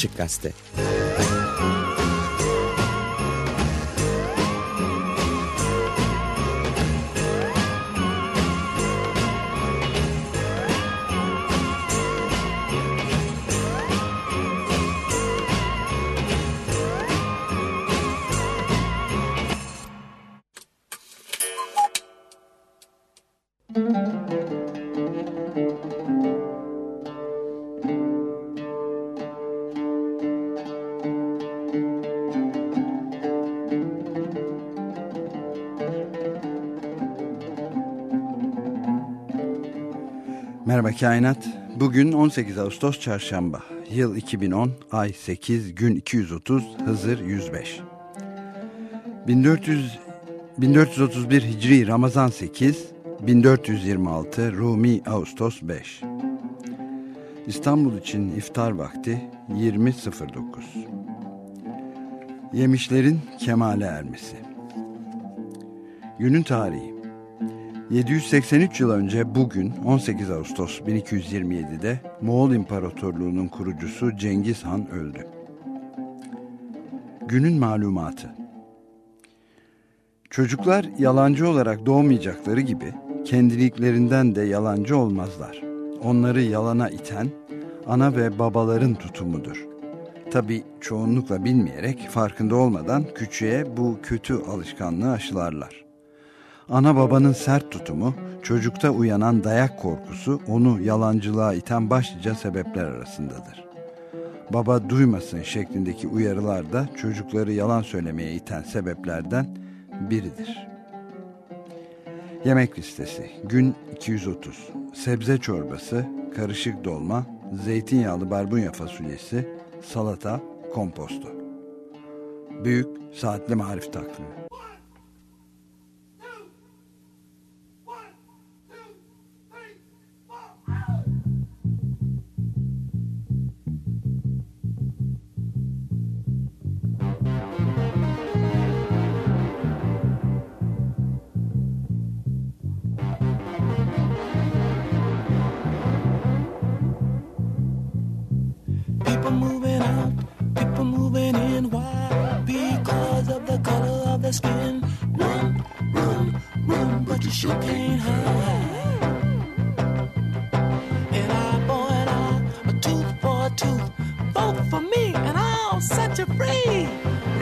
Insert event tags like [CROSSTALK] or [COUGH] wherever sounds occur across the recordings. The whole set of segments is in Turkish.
Açık Gazete Merhaba Kainat. Bugün 18 Ağustos Çarşamba. Yıl 2010, ay 8, gün 230, Hızır 105. 1400, 1431 Hicri Ramazan 8, 1426 Rumi Ağustos 5. İstanbul için iftar vakti 20.09. Yemişlerin kemale ermesi. Günün tarihi 783 yıl önce bugün 18 Ağustos 1227'de Moğol İmparatorluğu'nun kurucusu Cengiz Han öldü. Günün malumatı Çocuklar yalancı olarak doğmayacakları gibi kendiliklerinden de yalancı olmazlar. Onları yalana iten ana ve babaların tutumudur. Tabi çoğunlukla bilmeyerek farkında olmadan küçüğe bu kötü alışkanlığı aşılarlar. Ana babanın sert tutumu, çocukta uyanan dayak korkusu onu yalancılığa iten başlıca sebepler arasındadır. Baba duymasın şeklindeki uyarılar da çocukları yalan söylemeye iten sebeplerden biridir. Yemek listesi gün 230 sebze çorbası, karışık dolma, zeytinyağlı barbunya fasulyesi, salata, komposto. Büyük Saatli Marif Takvimi skin. Run, run, run, but you sure can't hide. You free.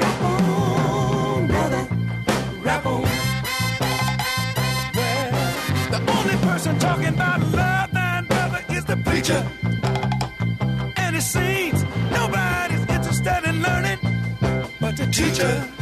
Rap on, brother, rap on. Well, the only person talking about love and brother is the preacher. And it seems nobody's interested in learning but the teacher.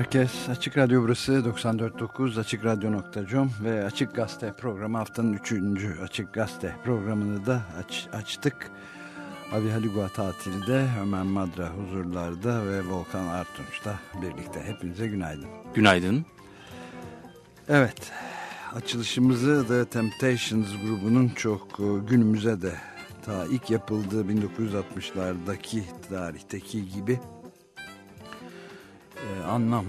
Herkes. Açık Radyo burası 94.9 AçıkRadyo.com ve Açık Gazete programı haftanın 3. Açık Gazete programını da aç, açtık. Abi Haligua tatilde, Ömer Madra huzurlarda ve Volkan Artunç'ta birlikte. Hepinize günaydın. Günaydın. Evet, açılışımızı The Temptations grubunun çok e, günümüze de ta ilk yapıldığı 1960'lardaki tarihteki gibi e, anlam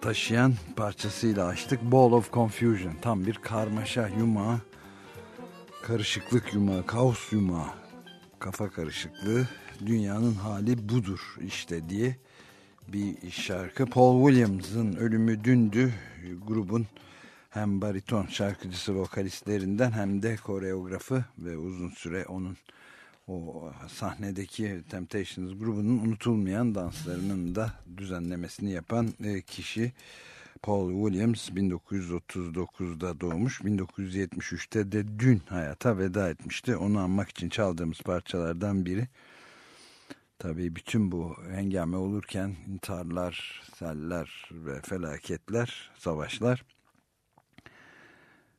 taşıyan parçasıyla açtık. Ball of Confusion, tam bir karmaşa yumağı, karışıklık yumağı, kaos yumağı, kafa karışıklığı, dünyanın hali budur işte diye bir şarkı. Paul Williams'ın ölümü dündü. Grubun hem bariton şarkıcısı vokalistlerinden hem de koreografı ve uzun süre onun o sahnedeki Temptations grubunun unutulmayan danslarının da düzenlemesini yapan e, kişi Paul Williams 1939'da doğmuş. 1973'te de dün hayata veda etmişti. Onu anmak için çaldığımız parçalardan biri. Tabii bütün bu hengame olurken intiharlar, seller ve felaketler, savaşlar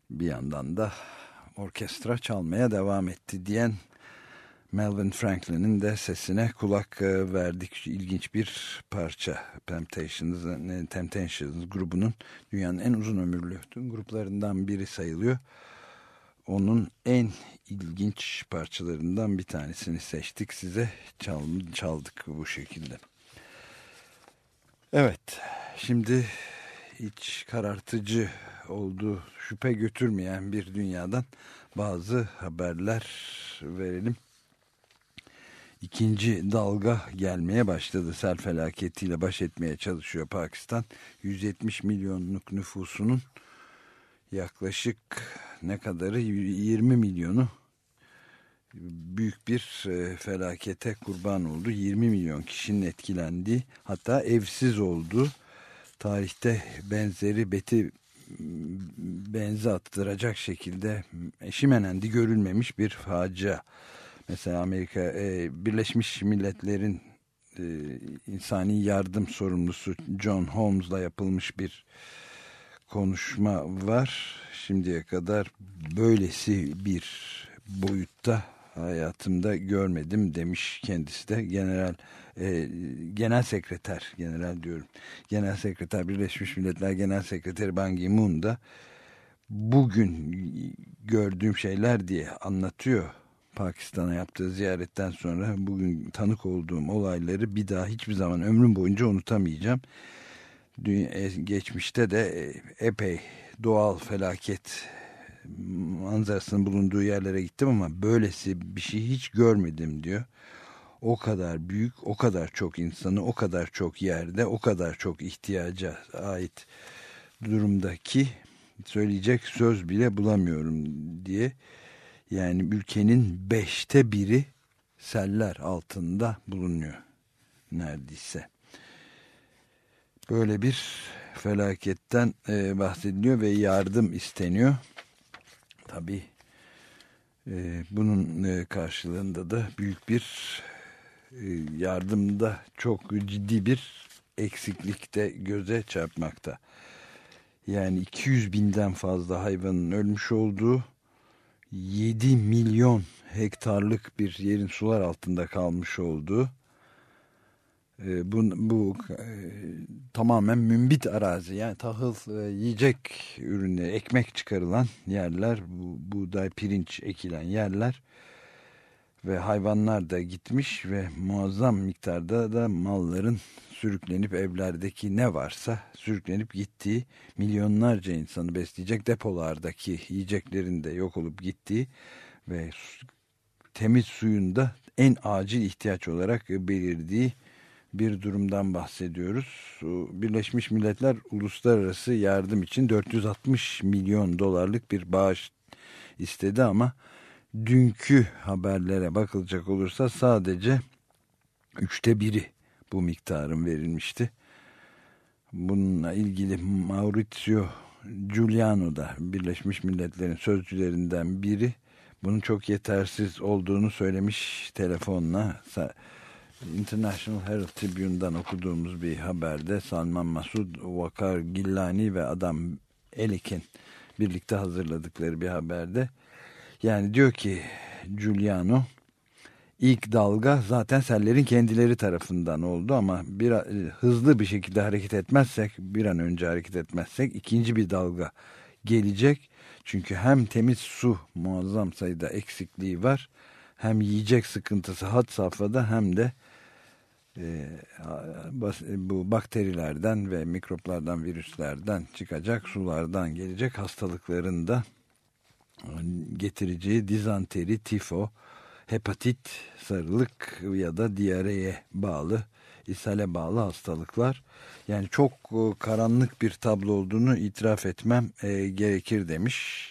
bir yandan da orkestra çalmaya devam etti diyen Melvin Franklin'in de sesine kulak e, verdik. İlginç bir parça. Temptations, Temptations grubunun dünyanın en uzun ömürlü gruplarından biri sayılıyor. Onun en ilginç parçalarından bir tanesini seçtik size. Çal, çaldık bu şekilde. Evet, şimdi iç karartıcı olduğu şüphe götürmeyen bir dünyadan bazı haberler verelim ikinci dalga gelmeye başladı. Sel felaketiyle baş etmeye çalışıyor Pakistan. 170 milyonluk nüfusunun yaklaşık ne kadarı 20 milyonu büyük bir e, felakete kurban oldu. 20 milyon kişinin etkilendiği hatta evsiz olduğu tarihte benzeri beti benzi attıracak şekilde eşimenendi görülmemiş bir facia. Mesela Amerika e, Birleşmiş Milletler'in e, insani yardım sorumlusu John Holmes'la yapılmış bir konuşma var. Şimdiye kadar böylesi bir boyutta hayatımda görmedim demiş kendisi de. General e, genel sekreter general diyorum. Genel sekreter Birleşmiş Milletler Genel Sekreteri Ban Ki-moon da bugün gördüğüm şeyler diye anlatıyor Pakistan'a yaptığı ziyaretten sonra bugün tanık olduğum olayları bir daha hiçbir zaman ömrüm boyunca unutamayacağım. Dünya, geçmişte de epey doğal felaket manzarasının bulunduğu yerlere gittim ama böylesi bir şey hiç görmedim diyor. O kadar büyük, o kadar çok insanı, o kadar çok yerde, o kadar çok ihtiyaca ait durumdaki söyleyecek söz bile bulamıyorum diye yani ülkenin beşte biri seller altında bulunuyor neredeyse. Böyle bir felaketten e, bahsediliyor ve yardım isteniyor. Tabii e, bunun e, karşılığında da büyük bir e, yardımda çok ciddi bir eksiklikte göze çarpmakta. Yani 200 binden fazla hayvanın ölmüş olduğu 7 milyon hektarlık bir yerin sular altında kalmış olduğu e, bu, bu e, tamamen mümbit arazi. Yani tahıl e, yiyecek ürünleri ekmek çıkarılan yerler bu, buğday pirinç ekilen yerler ve hayvanlar da gitmiş ve muazzam miktarda da malların sürüklenip evlerdeki ne varsa sürüklenip gittiği milyonlarca insanı besleyecek depolardaki yiyeceklerin de yok olup gittiği ve temiz suyun da en acil ihtiyaç olarak belirdiği bir durumdan bahsediyoruz. Birleşmiş Milletler uluslararası yardım için 460 milyon dolarlık bir bağış istedi ama dünkü haberlere bakılacak olursa sadece üçte biri bu miktarın verilmişti. Bununla ilgili Maurizio Giuliano da Birleşmiş Milletler'in sözcülerinden biri bunun çok yetersiz olduğunu söylemiş telefonla. International Herald Tribune'dan okuduğumuz bir haberde Salman Masud, Vakar Gillani ve Adam Elik'in birlikte hazırladıkları bir haberde yani diyor ki Giuliano ilk dalga zaten sellerin kendileri tarafından oldu ama bir hızlı bir şekilde hareket etmezsek bir an önce hareket etmezsek ikinci bir dalga gelecek. Çünkü hem temiz su muazzam sayıda eksikliği var hem yiyecek sıkıntısı had safhada hem de e, bu bakterilerden ve mikroplardan virüslerden çıkacak sulardan gelecek hastalıkların da getireceği dizanteri, tifo, hepatit, sarılık ya da diyareye bağlı, ishale bağlı hastalıklar. Yani çok e, karanlık bir tablo olduğunu itiraf etmem e, gerekir demiş.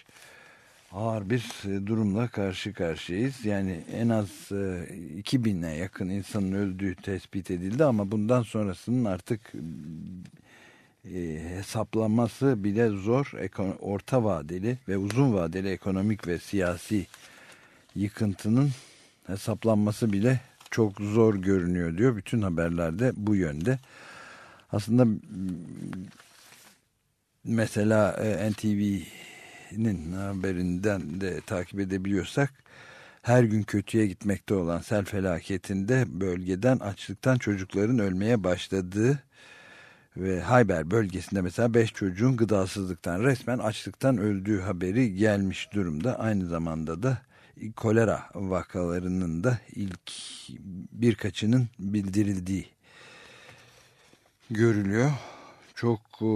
Ağır bir e, durumla karşı karşıyayız. Yani en az e, 2000'e yakın insanın öldüğü tespit edildi ama bundan sonrasının artık e, hesaplaması bile zor. Orta vadeli ve uzun vadeli ekonomik ve siyasi yıkıntının hesaplanması bile çok zor görünüyor diyor. Bütün haberlerde bu yönde. Aslında mesela e, NTV'nin haberinden de takip edebiliyorsak her gün kötüye gitmekte olan sel felaketinde bölgeden açlıktan çocukların ölmeye başladığı ve Hayber bölgesinde mesela 5 çocuğun gıdasızlıktan resmen açlıktan öldüğü haberi gelmiş durumda. Aynı zamanda da kolera vakalarının da ilk birkaçının bildirildiği görülüyor. Çok e,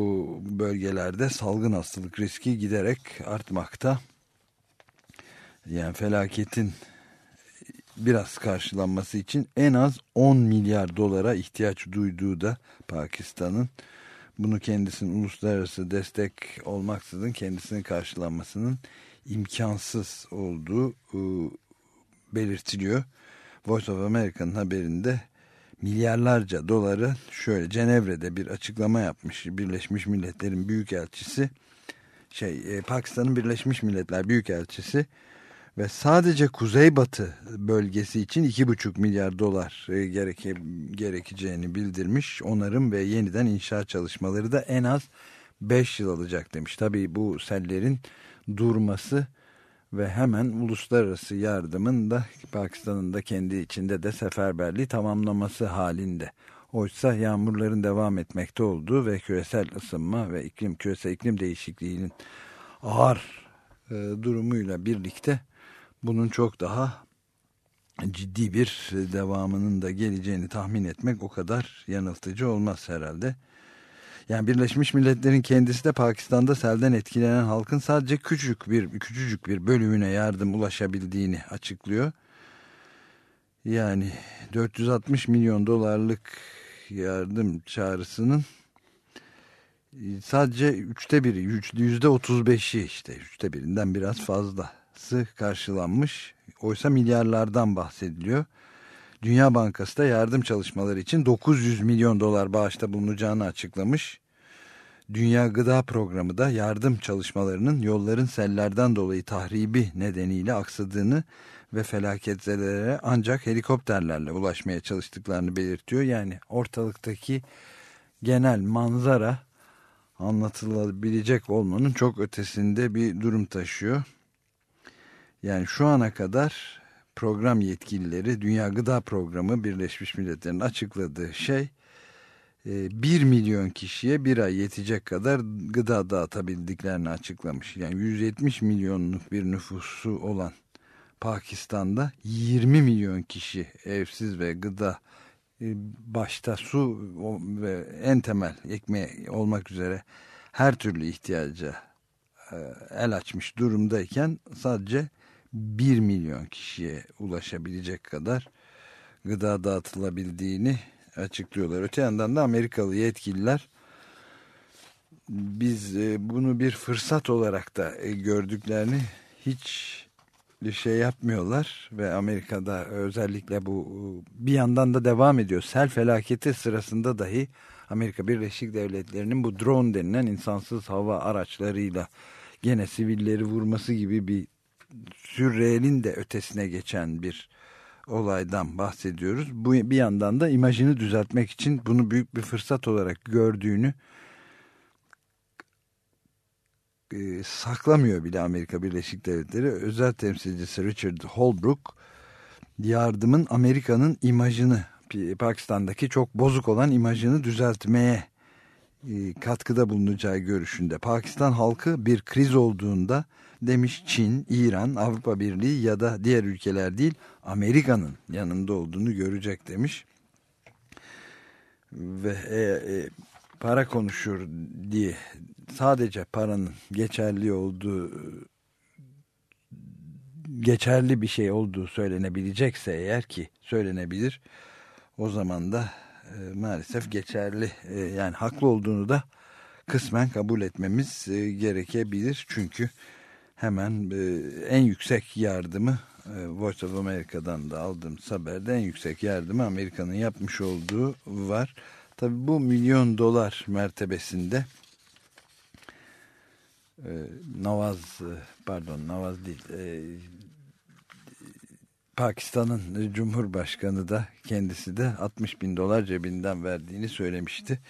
bölgelerde salgın hastalık riski giderek artmakta. Yani felaketin biraz karşılanması için en az 10 milyar dolara ihtiyaç duyduğu da Pakistan'ın bunu kendisinin uluslararası destek olmaksızın kendisinin karşılanmasının imkansız olduğu e, belirtiliyor. Voice of America'nın haberinde milyarlarca doları şöyle Cenevre'de bir açıklama yapmış Birleşmiş Milletler'in büyükelçisi şey e, Pakistan'ın Birleşmiş Milletler Büyükelçisi ve sadece kuzeybatı bölgesi için 2,5 milyar dolar e, gereke, gerekeceğini bildirmiş. Onarım ve yeniden inşaat çalışmaları da en az 5 yıl alacak demiş. Tabii bu sellerin durması ve hemen uluslararası yardımın da Pakistan'ın da kendi içinde de seferberliği tamamlaması halinde. Oysa yağmurların devam etmekte olduğu ve küresel ısınma ve iklim küresel iklim değişikliğinin ağır e, durumuyla birlikte bunun çok daha ciddi bir devamının da geleceğini tahmin etmek o kadar yanıltıcı olmaz herhalde. Yani Birleşmiş Milletler'in kendisi de Pakistan'da selden etkilenen halkın sadece küçük bir küçücük bir bölümüne yardım ulaşabildiğini açıklıyor. Yani 460 milyon dolarlık yardım çağrısının sadece üçte biri, yüzde otuz beşi işte üçte birinden biraz fazlası karşılanmış. Oysa milyarlardan bahsediliyor. Dünya Bankası da yardım çalışmaları için 900 milyon dolar bağışta bulunacağını açıklamış. Dünya Gıda Programı da yardım çalışmalarının yolların sellerden dolayı tahribi nedeniyle aksadığını ve felaketzelere ancak helikopterlerle ulaşmaya çalıştıklarını belirtiyor. Yani ortalıktaki genel manzara anlatılabilecek olmanın çok ötesinde bir durum taşıyor. Yani şu ana kadar program yetkilileri Dünya Gıda Programı Birleşmiş Milletler'in açıkladığı şey 1 milyon kişiye bir ay yetecek kadar gıda dağıtabildiklerini açıklamış. Yani 170 milyonluk bir nüfusu olan Pakistan'da 20 milyon kişi evsiz ve gıda e, başta su ve en temel ekmeği olmak üzere her türlü ihtiyaca e, el açmış durumdayken sadece 1 milyon kişiye ulaşabilecek kadar gıda dağıtılabildiğini açıklıyorlar. Öte yandan da Amerikalı yetkililer biz e, bunu bir fırsat olarak da gördüklerini hiç bir şey yapmıyorlar ve Amerika'da özellikle bu bir yandan da devam ediyor. Sel felaketi sırasında dahi Amerika Birleşik Devletleri'nin bu drone denilen insansız hava araçlarıyla gene sivilleri vurması gibi bir sürrealin de ötesine geçen bir olaydan bahsediyoruz. Bu bir yandan da imajını düzeltmek için bunu büyük bir fırsat olarak gördüğünü e, saklamıyor bile Amerika Birleşik Devletleri. Özel temsilcisi Richard Holbrooke yardımın Amerika'nın imajını Pakistan'daki çok bozuk olan imajını düzeltmeye e, katkıda bulunacağı görüşünde. Pakistan halkı bir kriz olduğunda demiş Çin, İran, Avrupa Birliği ya da diğer ülkeler değil Amerika'nın yanında olduğunu görecek demiş. Ve e, e, para konuşur diye sadece paranın geçerli olduğu geçerli bir şey olduğu söylenebilecekse eğer ki söylenebilir o zaman da e, maalesef geçerli e, yani haklı olduğunu da kısmen kabul etmemiz e, gerekebilir çünkü hemen e, en yüksek yardımı e, Voice of America'dan da aldığım haberde en yüksek yardımı Amerika'nın yapmış olduğu var. Tabi bu milyon dolar mertebesinde e, Navaz e, pardon Navaz değil e, Pakistan'ın Cumhurbaşkanı da kendisi de 60 bin dolar cebinden verdiğini söylemişti.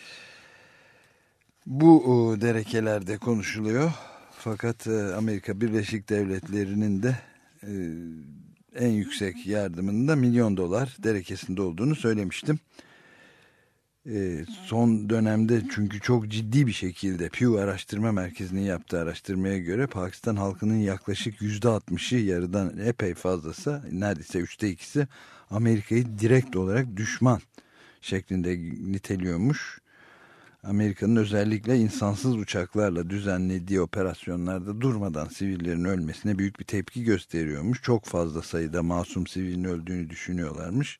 Bu o, derekelerde konuşuluyor. Fakat e, Amerika Birleşik Devletleri'nin de e, en yüksek yardımının milyon dolar derekesinde olduğunu söylemiştim. E, son dönemde çünkü çok ciddi bir şekilde Pew Araştırma Merkezi'nin yaptığı araştırmaya göre Pakistan halkının yaklaşık yüzde altmışı yarıdan epey fazlası neredeyse üçte ikisi Amerika'yı direkt olarak düşman şeklinde niteliyormuş. Amerika'nın özellikle insansız uçaklarla düzenlediği operasyonlarda durmadan sivillerin ölmesine büyük bir tepki gösteriyormuş. Çok fazla sayıda masum sivilin öldüğünü düşünüyorlarmış.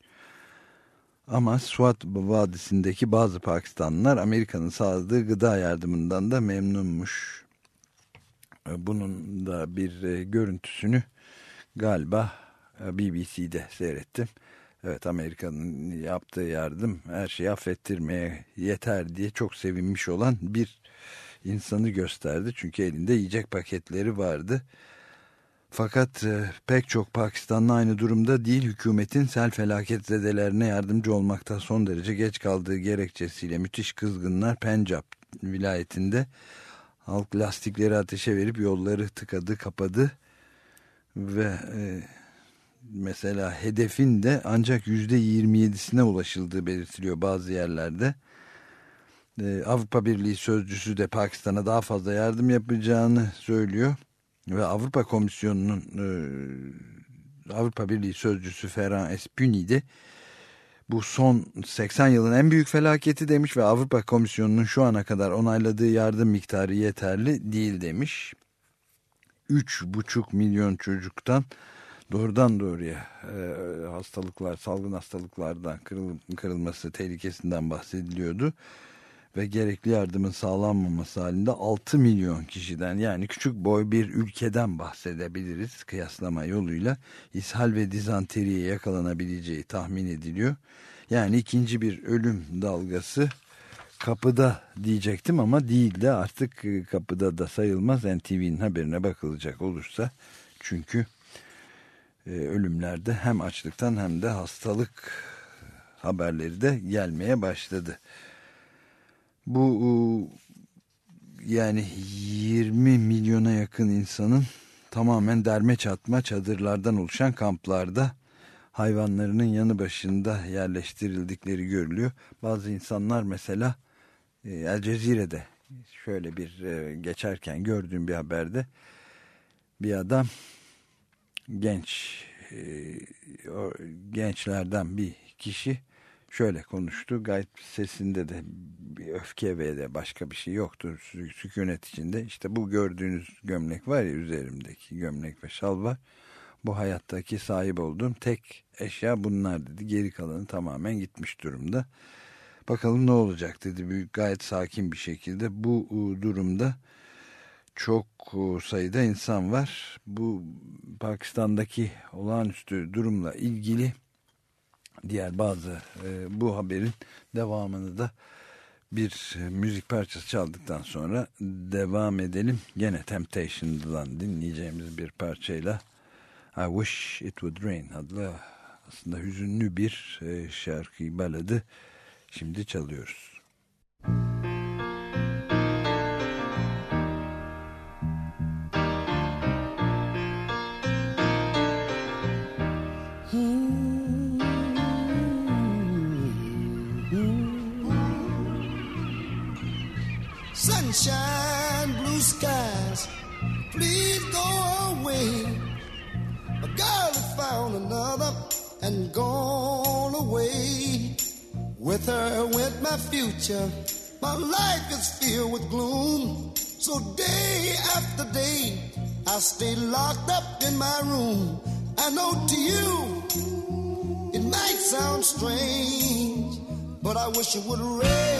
Ama Swat Vadisi'ndeki bazı Pakistanlılar Amerika'nın sağladığı gıda yardımından da memnunmuş. Bunun da bir e, görüntüsünü galiba e, BBC'de seyrettim. Evet Amerika'nın yaptığı yardım her şeyi affettirmeye yeter diye çok sevinmiş olan bir insanı gösterdi. Çünkü elinde yiyecek paketleri vardı. Fakat e, pek çok Pakistanlı aynı durumda değil. Hükümetin sel felaket zedelerine yardımcı olmakta son derece geç kaldığı gerekçesiyle müthiş kızgınlar Pencap vilayetinde halk lastikleri ateşe verip yolları tıkadı kapadı ve e, mesela hedefin de ancak yüzde 27'sine ulaşıldığı belirtiliyor bazı yerlerde. Ee, Avrupa Birliği sözcüsü de Pakistan'a daha fazla yardım yapacağını söylüyor. Ve Avrupa Komisyonu'nun e, Avrupa Birliği sözcüsü Ferhan Espuni de bu son 80 yılın en büyük felaketi demiş ve Avrupa Komisyonu'nun şu ana kadar onayladığı yardım miktarı yeterli değil demiş. 3,5 milyon çocuktan doğrudan doğruya e, hastalıklar, salgın hastalıklardan kırıl, kırılması tehlikesinden bahsediliyordu. Ve gerekli yardımın sağlanmaması halinde 6 milyon kişiden yani küçük boy bir ülkeden bahsedebiliriz kıyaslama yoluyla. ishal ve dizanteriye yakalanabileceği tahmin ediliyor. Yani ikinci bir ölüm dalgası kapıda diyecektim ama değil de artık e, kapıda da sayılmaz NTV'nin haberine bakılacak olursa. Çünkü e, ölümlerde hem açlıktan hem de hastalık haberleri de gelmeye başladı. Bu yani 20 milyona yakın insanın tamamen derme çatma çadırlardan oluşan kamplarda hayvanlarının yanı başında yerleştirildikleri görülüyor. Bazı insanlar mesela El Cezire'de şöyle bir e, geçerken gördüğüm bir haberde bir adam genç e, gençlerden bir kişi şöyle konuştu. Gayet sesinde de bir öfke ve de başka bir şey yoktur. Sükunet içinde. İşte bu gördüğünüz gömlek var ya üzerimdeki gömlek ve şal var. Bu hayattaki sahip olduğum tek eşya bunlar dedi. Geri kalanı tamamen gitmiş durumda. Bakalım ne olacak dedi. Büyük gayet sakin bir şekilde. Bu durumda çok sayıda insan var. Bu Pakistan'daki olağanüstü durumla ilgili diğer bazı e, bu haberin devamını da bir müzik parçası çaldıktan sonra devam edelim. Gene Temptation'dan dinleyeceğimiz bir parçayla I Wish It Would Rain adlı aslında hüzünlü bir e, şarkıyı baladı. Şimdi çalıyoruz. My. My life is filled with gloom. So day after day, I stay locked up in my room. I know to you, it might sound strange, but I wish it would rain.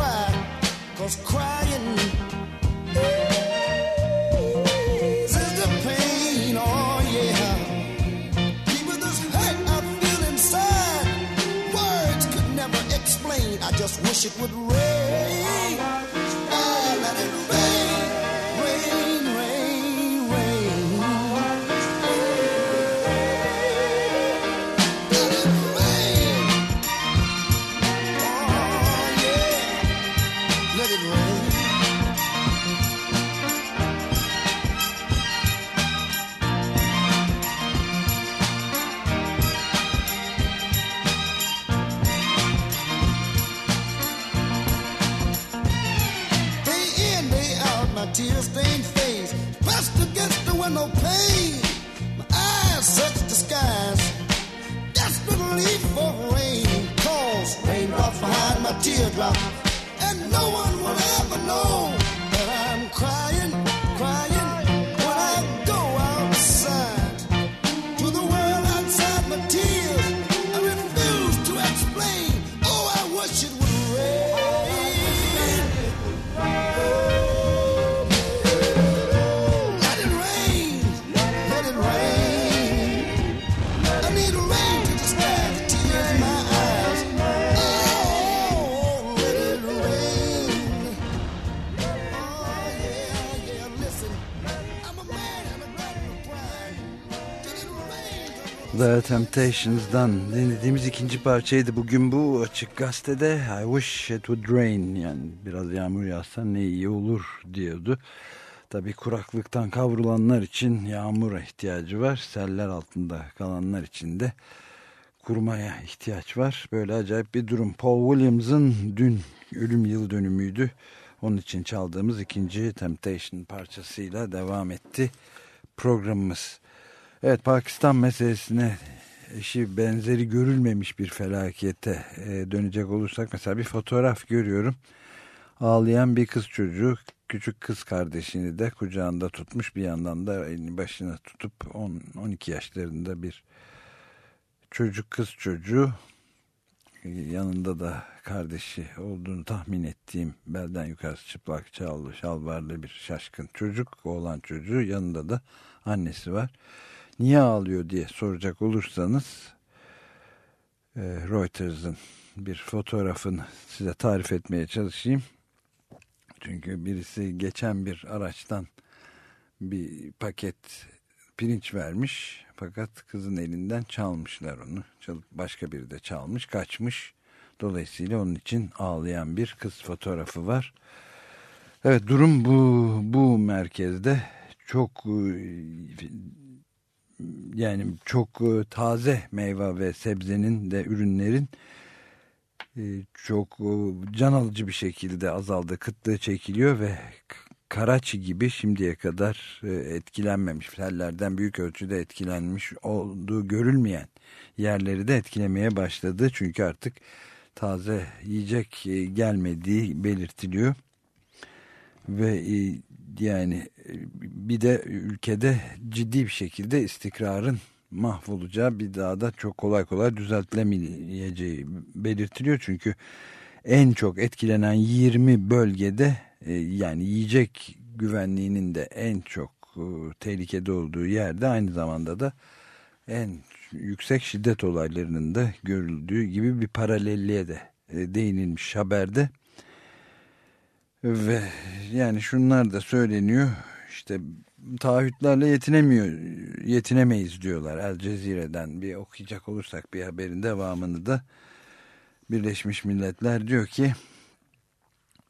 Cry, cause crying the pain, oh yeah. This hurt I feel inside, words could never explain. I just wish it would rain. Oh, let it rain, and no one will ever know Temptations'dan dinlediğimiz ikinci parçaydı. Bugün bu açık gazetede I wish it would rain yani biraz yağmur yağsa ne iyi olur diyordu. Tabii kuraklıktan kavrulanlar için yağmura ihtiyacı var. Seller altında kalanlar için de kurmaya ihtiyaç var. Böyle acayip bir durum. Paul Williams'ın dün ölüm yıl dönümüydü. Onun için çaldığımız ikinci Temptation parçasıyla devam etti programımız. Evet Pakistan meselesine eşi benzeri görülmemiş bir felakete e, dönecek olursak mesela bir fotoğraf görüyorum. Ağlayan bir kız çocuğu küçük kız kardeşini de kucağında tutmuş bir yandan da elini başına tutup 10 12 yaşlarında bir çocuk kız çocuğu yanında da kardeşi olduğunu tahmin ettiğim belden yukarısı çıplak çağlı şalvarlı bir şaşkın çocuk olan çocuğu yanında da annesi var. Niye ağlıyor diye soracak olursanız e, Reuters'ın bir fotoğrafını size tarif etmeye çalışayım. Çünkü birisi geçen bir araçtan bir paket pirinç vermiş fakat kızın elinden çalmışlar onu. Çalıp başka biri de çalmış, kaçmış. Dolayısıyla onun için ağlayan bir kız fotoğrafı var. Evet durum bu bu merkezde çok e, yani çok e, taze meyve ve sebzenin de ürünlerin e, çok can alıcı bir şekilde azaldı. Kıtlığı çekiliyor ve Karaçi gibi şimdiye kadar e, etkilenmemiş, fellerden büyük ölçüde etkilenmiş olduğu görülmeyen yerleri de etkilemeye başladı. Çünkü artık taze yiyecek e, gelmediği belirtiliyor. Ve e, yani bir de ülkede ciddi bir şekilde istikrarın mahvolacağı bir daha da çok kolay kolay düzeltilemeyeceği belirtiliyor. Çünkü en çok etkilenen 20 bölgede e, yani yiyecek güvenliğinin de en çok e, tehlikede olduğu yerde aynı zamanda da en yüksek şiddet olaylarının da görüldüğü gibi bir paralelliğe de e, değinilmiş haberde. Ve yani şunlar da söyleniyor işte taahhütlerle yetinemiyor yetinemeyiz diyorlar El Cezire'den bir okuyacak olursak bir haberin devamını da Birleşmiş Milletler diyor ki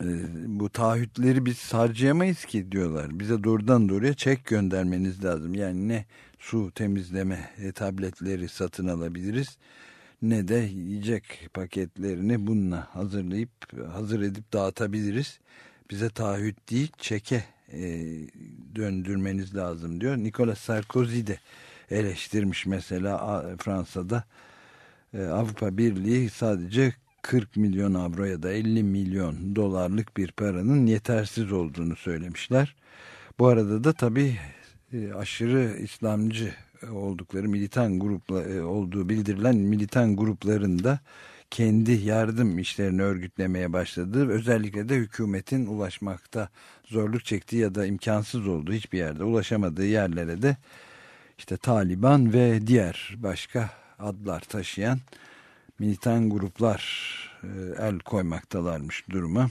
e, bu taahhütleri biz harcayamayız ki diyorlar. Bize doğrudan doğruya çek göndermeniz lazım. Yani ne su temizleme e, tabletleri satın alabiliriz ne de yiyecek paketlerini bununla hazırlayıp hazır edip dağıtabiliriz. Bize taahhüt değil çeke e, döndürmeniz lazım diyor. Nicolas Sarkozy de eleştirmiş mesela Fransa'da e, Avrupa Birliği sadece 40 milyon avro ya da 50 milyon dolarlık bir paranın yetersiz olduğunu söylemişler. Bu arada da tabii e, aşırı İslamcı oldukları militan grupla e, olduğu bildirilen militan gruplarında kendi yardım işlerini örgütlemeye başladığı özellikle de hükümetin ulaşmakta zorluk çektiği ya da imkansız olduğu hiçbir yerde ulaşamadığı yerlere de işte Taliban ve diğer başka adlar taşıyan militan gruplar e, el koymaktalarmış duruma.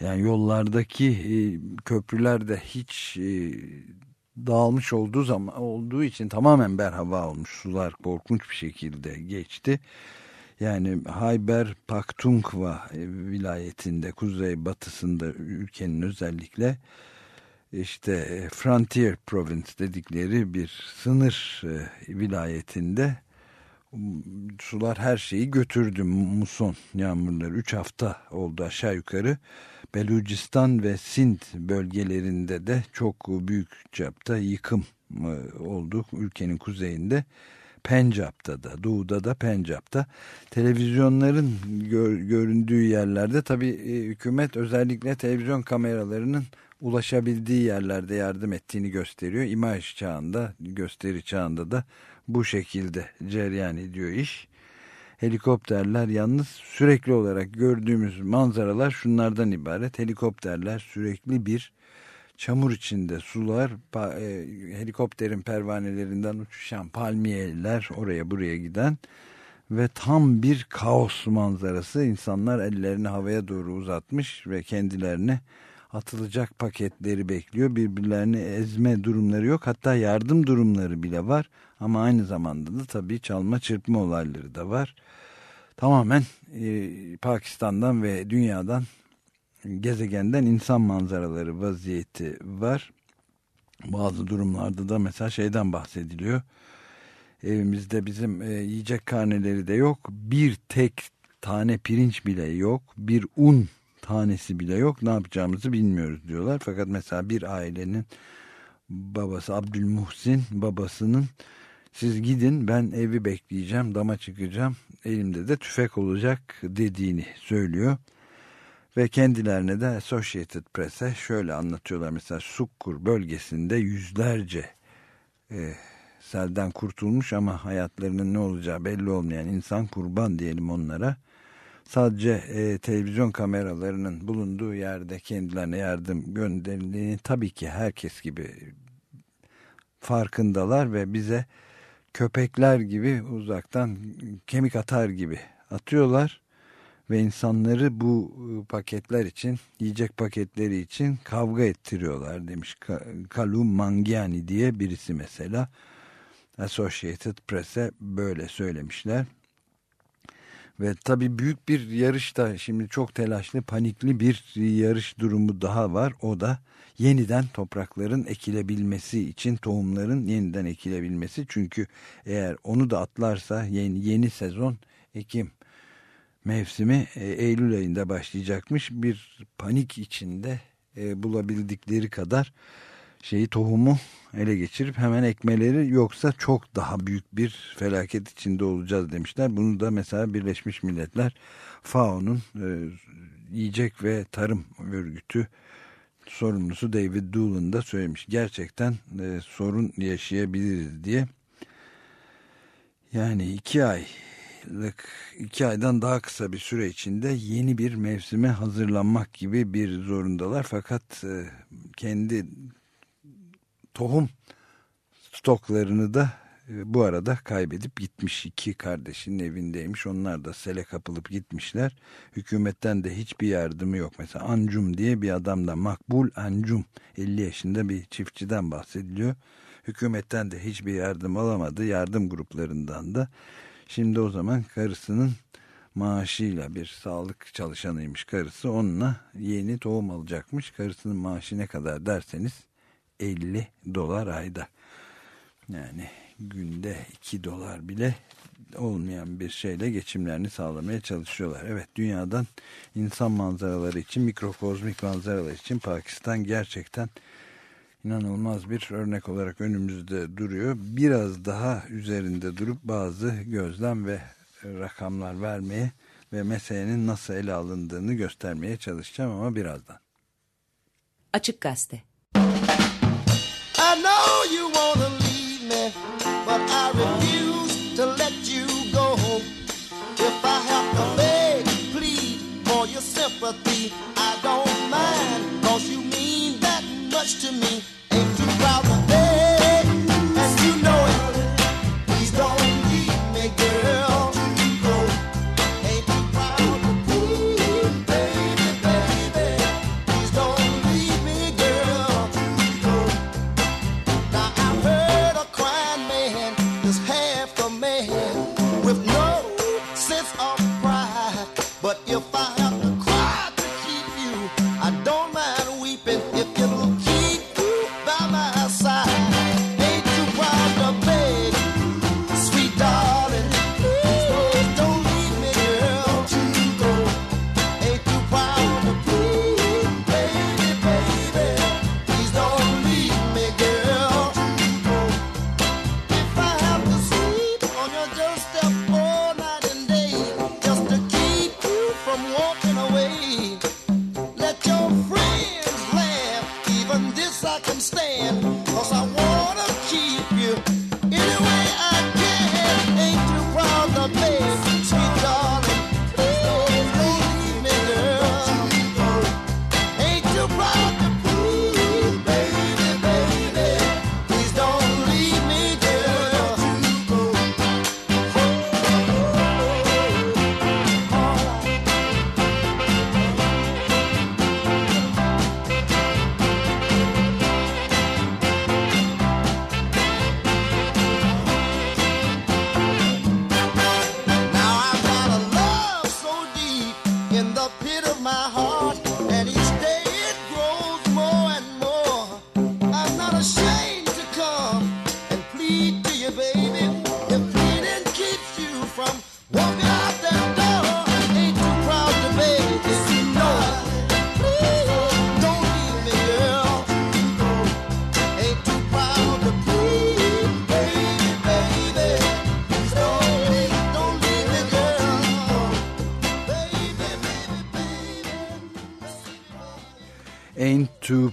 Yani yollardaki e, köprüler de hiç dağılmış olduğu zaman olduğu için tamamen berhava olmuş. Sular korkunç bir şekilde geçti. Yani Hayber Pakhtunkhwa e, vilayetinde kuzey batısında ülkenin özellikle işte e, Frontier Province dedikleri bir sınır e, vilayetinde sular her şeyi götürdü. Muson yağmurları 3 hafta oldu aşağı yukarı. Belucistan ve Sint bölgelerinde de çok büyük çapta yıkım e, oldu ülkenin kuzeyinde. Pencap'ta da doğuda da Pencap'ta. Televizyonların gör, göründüğü yerlerde tabi e, hükümet özellikle televizyon kameralarının ulaşabildiği yerlerde yardım ettiğini gösteriyor. İmaj çağında gösteri çağında da bu şekilde cereyan ediyor iş. Helikopterler yalnız sürekli olarak gördüğümüz manzaralar şunlardan ibaret. Helikopterler sürekli bir çamur içinde sular, e, helikopterin pervanelerinden uçuşan palmiyeler oraya buraya giden ve tam bir kaos manzarası. İnsanlar ellerini havaya doğru uzatmış ve kendilerini atılacak paketleri bekliyor. Birbirlerini ezme durumları yok. Hatta yardım durumları bile var. Ama aynı zamanda da tabii çalma çırpma olayları da var. Tamamen e, Pakistan'dan ve dünyadan gezegenden insan manzaraları vaziyeti var. Bazı durumlarda da mesela şeyden bahsediliyor. Evimizde bizim e, yiyecek karneleri de yok. Bir tek tane pirinç bile yok. Bir un tanesi bile yok. Ne yapacağımızı bilmiyoruz diyorlar. Fakat mesela bir ailenin babası Abdülmuhsin babasının siz gidin ben evi bekleyeceğim dama çıkacağım elimde de tüfek olacak dediğini söylüyor. Ve kendilerine de Associated Press'e şöyle anlatıyorlar. Mesela Sukkur bölgesinde yüzlerce e, selden kurtulmuş ama hayatlarının ne olacağı belli olmayan insan kurban diyelim onlara. Sadece e, televizyon kameralarının bulunduğu yerde kendilerine yardım gönderildiğini tabii ki herkes gibi farkındalar ve bize köpekler gibi uzaktan kemik atar gibi atıyorlar ve insanları bu e, paketler için yiyecek paketleri için kavga ettiriyorlar demiş Kalum Mangiani diye birisi mesela Associated Press'e böyle söylemişler. Ve tabii büyük bir yarışta şimdi çok telaşlı panikli bir yarış durumu daha var. O da yeniden toprakların ekilebilmesi için tohumların yeniden ekilebilmesi. Çünkü eğer onu da atlarsa yeni, yeni sezon Ekim mevsimi e, Eylül ayında başlayacakmış. Bir panik içinde e, bulabildikleri kadar şeyi tohumu ele geçirip hemen ekmeleri yoksa çok daha büyük bir felaket içinde olacağız demişler. Bunu da mesela Birleşmiş Milletler FAO'nun e, yiyecek ve tarım örgütü sorumlusu David Doolan da söylemiş. Gerçekten e, sorun yaşayabiliriz diye. Yani iki aylık, iki aydan daha kısa bir süre içinde yeni bir mevsime hazırlanmak gibi bir zorundalar. Fakat e, kendi tohum stoklarını da e, bu arada kaybedip gitmiş iki kardeşinin evindeymiş. Onlar da sele kapılıp gitmişler. Hükümetten de hiçbir yardımı yok. Mesela Ancum diye bir adam da Makbul Ancum 50 yaşında bir çiftçiden bahsediliyor. Hükümetten de hiçbir yardım alamadı. Yardım gruplarından da. Şimdi o zaman karısının maaşıyla bir sağlık çalışanıymış karısı. Onunla yeni tohum alacakmış. Karısının maaşı ne kadar derseniz 50 dolar ayda. Yani günde 2 dolar bile olmayan bir şeyle geçimlerini sağlamaya çalışıyorlar. Evet dünyadan insan manzaraları için, mikrokozmik manzaralar için Pakistan gerçekten inanılmaz bir örnek olarak önümüzde duruyor. Biraz daha üzerinde durup bazı gözlem ve rakamlar vermeye ve meselenin nasıl ele alındığını göstermeye çalışacağım ama birazdan. Açık Gazete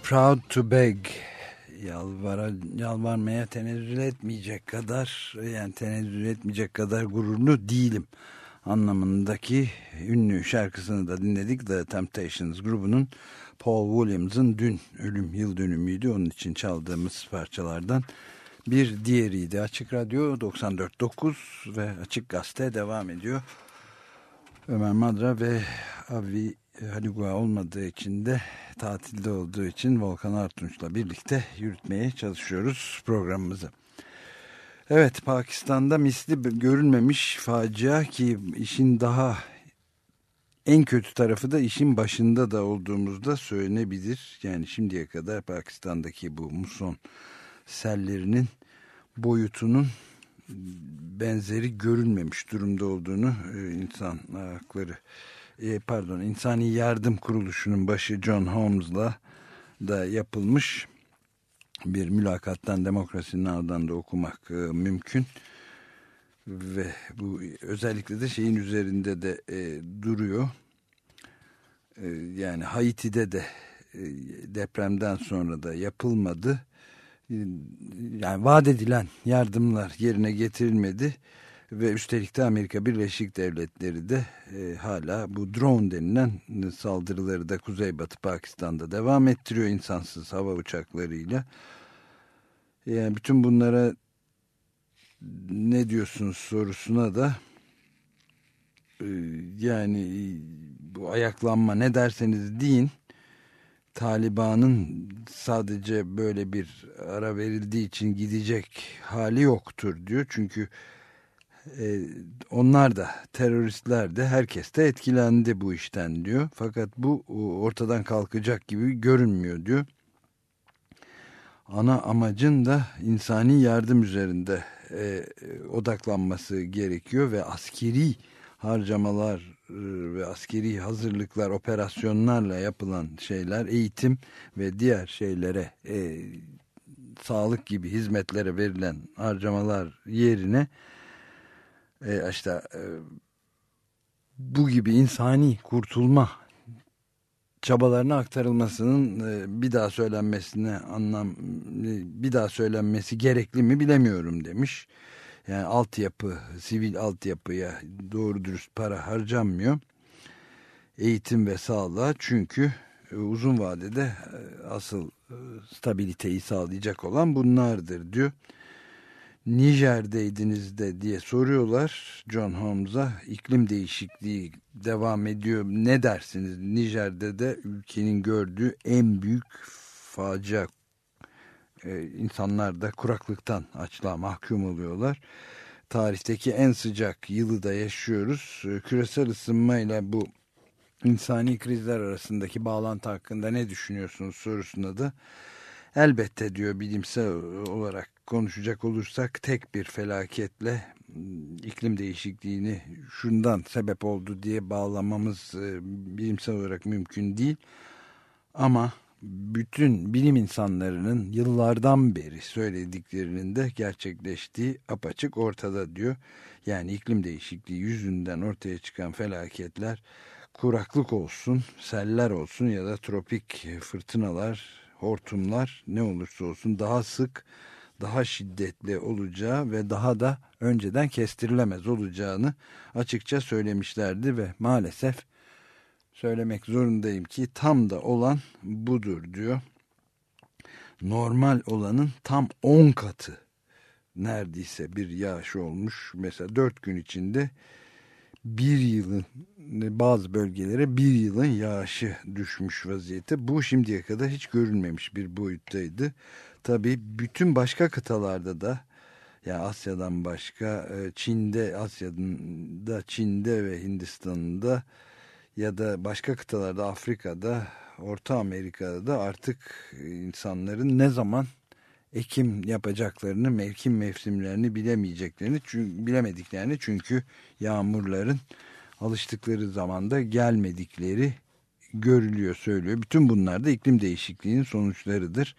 Proud to Beg yalvara, yalvarmaya tenezzül etmeyecek kadar yani tenezzül etmeyecek kadar gururlu değilim anlamındaki ünlü şarkısını da dinledik. The Temptations grubunun Paul Williams'ın dün ölüm yıl dönümüydü. Onun için çaldığımız parçalardan bir diğeriydi. Açık Radyo 94.9 ve Açık Gazete devam ediyor. Ömer Madra ve Avi Haligua olmadığı için de tatilde olduğu için Volkan Artunç'la birlikte yürütmeye çalışıyoruz programımızı. Evet Pakistan'da misli görülmemiş facia ki işin daha en kötü tarafı da işin başında da olduğumuzda söylenebilir. Yani şimdiye kadar Pakistan'daki bu muson sellerinin boyutunun benzeri görülmemiş durumda olduğunu e, insan hakları pardon insani yardım kuruluşunun başı John Holmes'la da yapılmış bir mülakattan demokrasinin ağından da okumak e, mümkün. Ve bu özellikle de şeyin üzerinde de e, duruyor. E, yani Haiti'de de e, depremden sonra da yapılmadı. Yani vaat edilen yardımlar yerine getirilmedi ve üstelik de Amerika Birleşik Devletleri de e, hala bu drone denilen saldırıları da Kuzeybatı Pakistan'da devam ettiriyor insansız hava uçaklarıyla. Yani bütün bunlara ne diyorsunuz sorusuna da e, yani bu ayaklanma ne derseniz deyin Taliban'ın sadece böyle bir ara verildiği için gidecek hali yoktur diyor. Çünkü e, onlar da teröristler de herkes de etkilendi bu işten diyor. Fakat bu ortadan kalkacak gibi görünmüyor diyor. Ana amacın da insani yardım üzerinde e, odaklanması gerekiyor ve askeri harcamalar e, ve askeri hazırlıklar, operasyonlarla yapılan şeyler, eğitim ve diğer şeylere, e, sağlık gibi hizmetlere verilen harcamalar yerine e, işte e, bu gibi insani kurtulma çabalarına aktarılmasının e, bir daha söylenmesine anlam bir daha söylenmesi gerekli mi bilemiyorum demiş. Yani altyapı, sivil altyapıya doğru dürüst para harcanmıyor. Eğitim ve sağlığa çünkü e, uzun vadede e, asıl e, stabiliteyi sağlayacak olan bunlardır diyor. Nijer'deydiniz de diye soruyorlar John Holmes'a. iklim değişikliği devam ediyor. Ne dersiniz? Nijer'de de ülkenin gördüğü en büyük facia e, insanlar da kuraklıktan açlığa mahkum oluyorlar. Tarihteki en sıcak yılı da yaşıyoruz. E, küresel ısınmayla bu insani krizler arasındaki bağlantı hakkında ne düşünüyorsunuz sorusuna da elbette diyor bilimsel olarak konuşacak olursak tek bir felaketle iklim değişikliğini şundan sebep oldu diye bağlamamız e, bilimsel olarak mümkün değil. Ama bütün bilim insanlarının yıllardan beri söylediklerinin de gerçekleştiği apaçık ortada diyor. Yani iklim değişikliği yüzünden ortaya çıkan felaketler kuraklık olsun, seller olsun ya da tropik fırtınalar, hortumlar ne olursa olsun daha sık, daha şiddetli olacağı ve daha da önceden kestirilemez olacağını açıkça söylemişlerdi ve maalesef söylemek zorundayım ki tam da olan budur diyor. Normal olanın tam 10 katı neredeyse bir yağış olmuş. Mesela 4 gün içinde bir yılın bazı bölgelere bir yılın yağışı düşmüş vaziyette. Bu şimdiye kadar hiç görülmemiş bir boyuttaydı. Tabi bütün başka kıtalarda da yani Asya'dan başka e, Çin'de, Asya'da, Çin'de ve Hindistan'da ya da başka kıtalarda Afrika'da, Orta Amerika'da da artık insanların ne zaman ekim yapacaklarını, ekim mevsimlerini bilemeyeceklerini, çünkü, bilemediklerini çünkü yağmurların alıştıkları zamanda gelmedikleri görülüyor, söylüyor. Bütün bunlar da iklim değişikliğinin sonuçlarıdır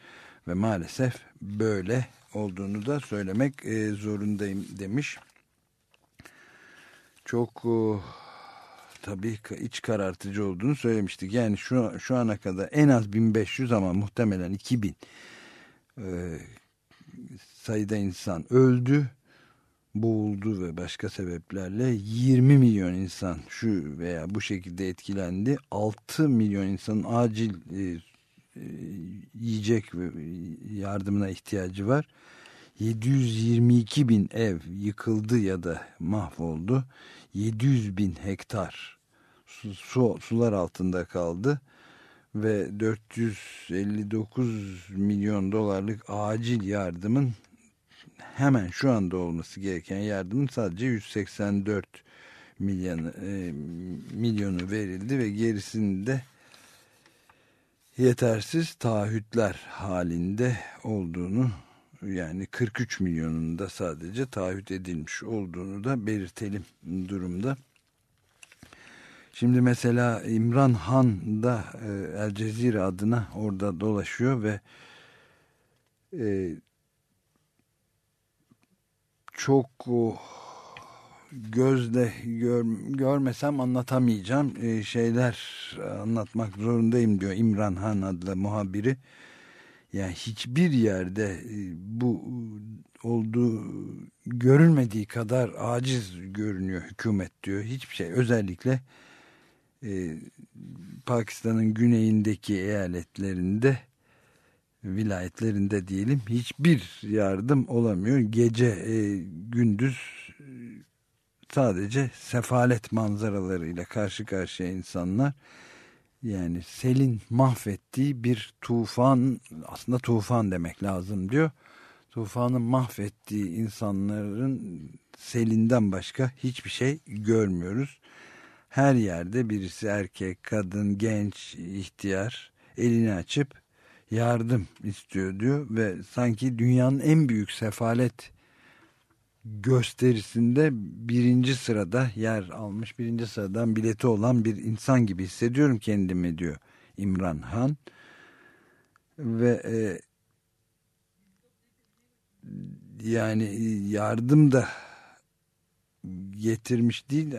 ve maalesef böyle olduğunu da söylemek e, zorundayım demiş. Çok e, tabii iç karartıcı olduğunu söylemiştik. Yani şu, şu ana kadar en az 1500 ama muhtemelen 2000 e, sayıda insan öldü, boğuldu ve başka sebeplerle 20 milyon insan şu veya bu şekilde etkilendi. 6 milyon insanın acil e, yiyecek ve yardımına ihtiyacı var. 722 bin ev yıkıldı ya da mahvoldu. 700 bin hektar su, su, sular altında kaldı ve 459 milyon dolarlık acil yardımın hemen şu anda olması gereken yardımın sadece 184 milyon, e, milyonu verildi ve gerisinde yetersiz taahhütler halinde olduğunu yani 43 milyonunda sadece taahhüt edilmiş olduğunu da belirtelim durumda. Şimdi mesela İmran Han da e, El Cezire adına orada dolaşıyor ve e, çok gözle gör, görmesem anlatamayacağım e, şeyler anlatmak zorundayım diyor İmran Han adlı muhabiri. Yani hiçbir yerde e, bu olduğu görülmediği kadar aciz görünüyor hükümet diyor. Hiçbir şey özellikle e, Pakistan'ın güneyindeki eyaletlerinde vilayetlerinde diyelim hiçbir yardım olamıyor. Gece e, gündüz sadece sefalet manzaralarıyla karşı karşıya insanlar. Yani selin mahvettiği bir tufan aslında tufan demek lazım diyor. Tufanın mahvettiği insanların selinden başka hiçbir şey görmüyoruz. Her yerde birisi erkek, kadın, genç, ihtiyar elini açıp yardım istiyor diyor ve sanki dünyanın en büyük sefalet gösterisinde birinci sırada yer almış birinci sıradan bileti olan bir insan gibi hissediyorum kendimi diyor İmran Han. Ve e, yani yardım da getirmiş değil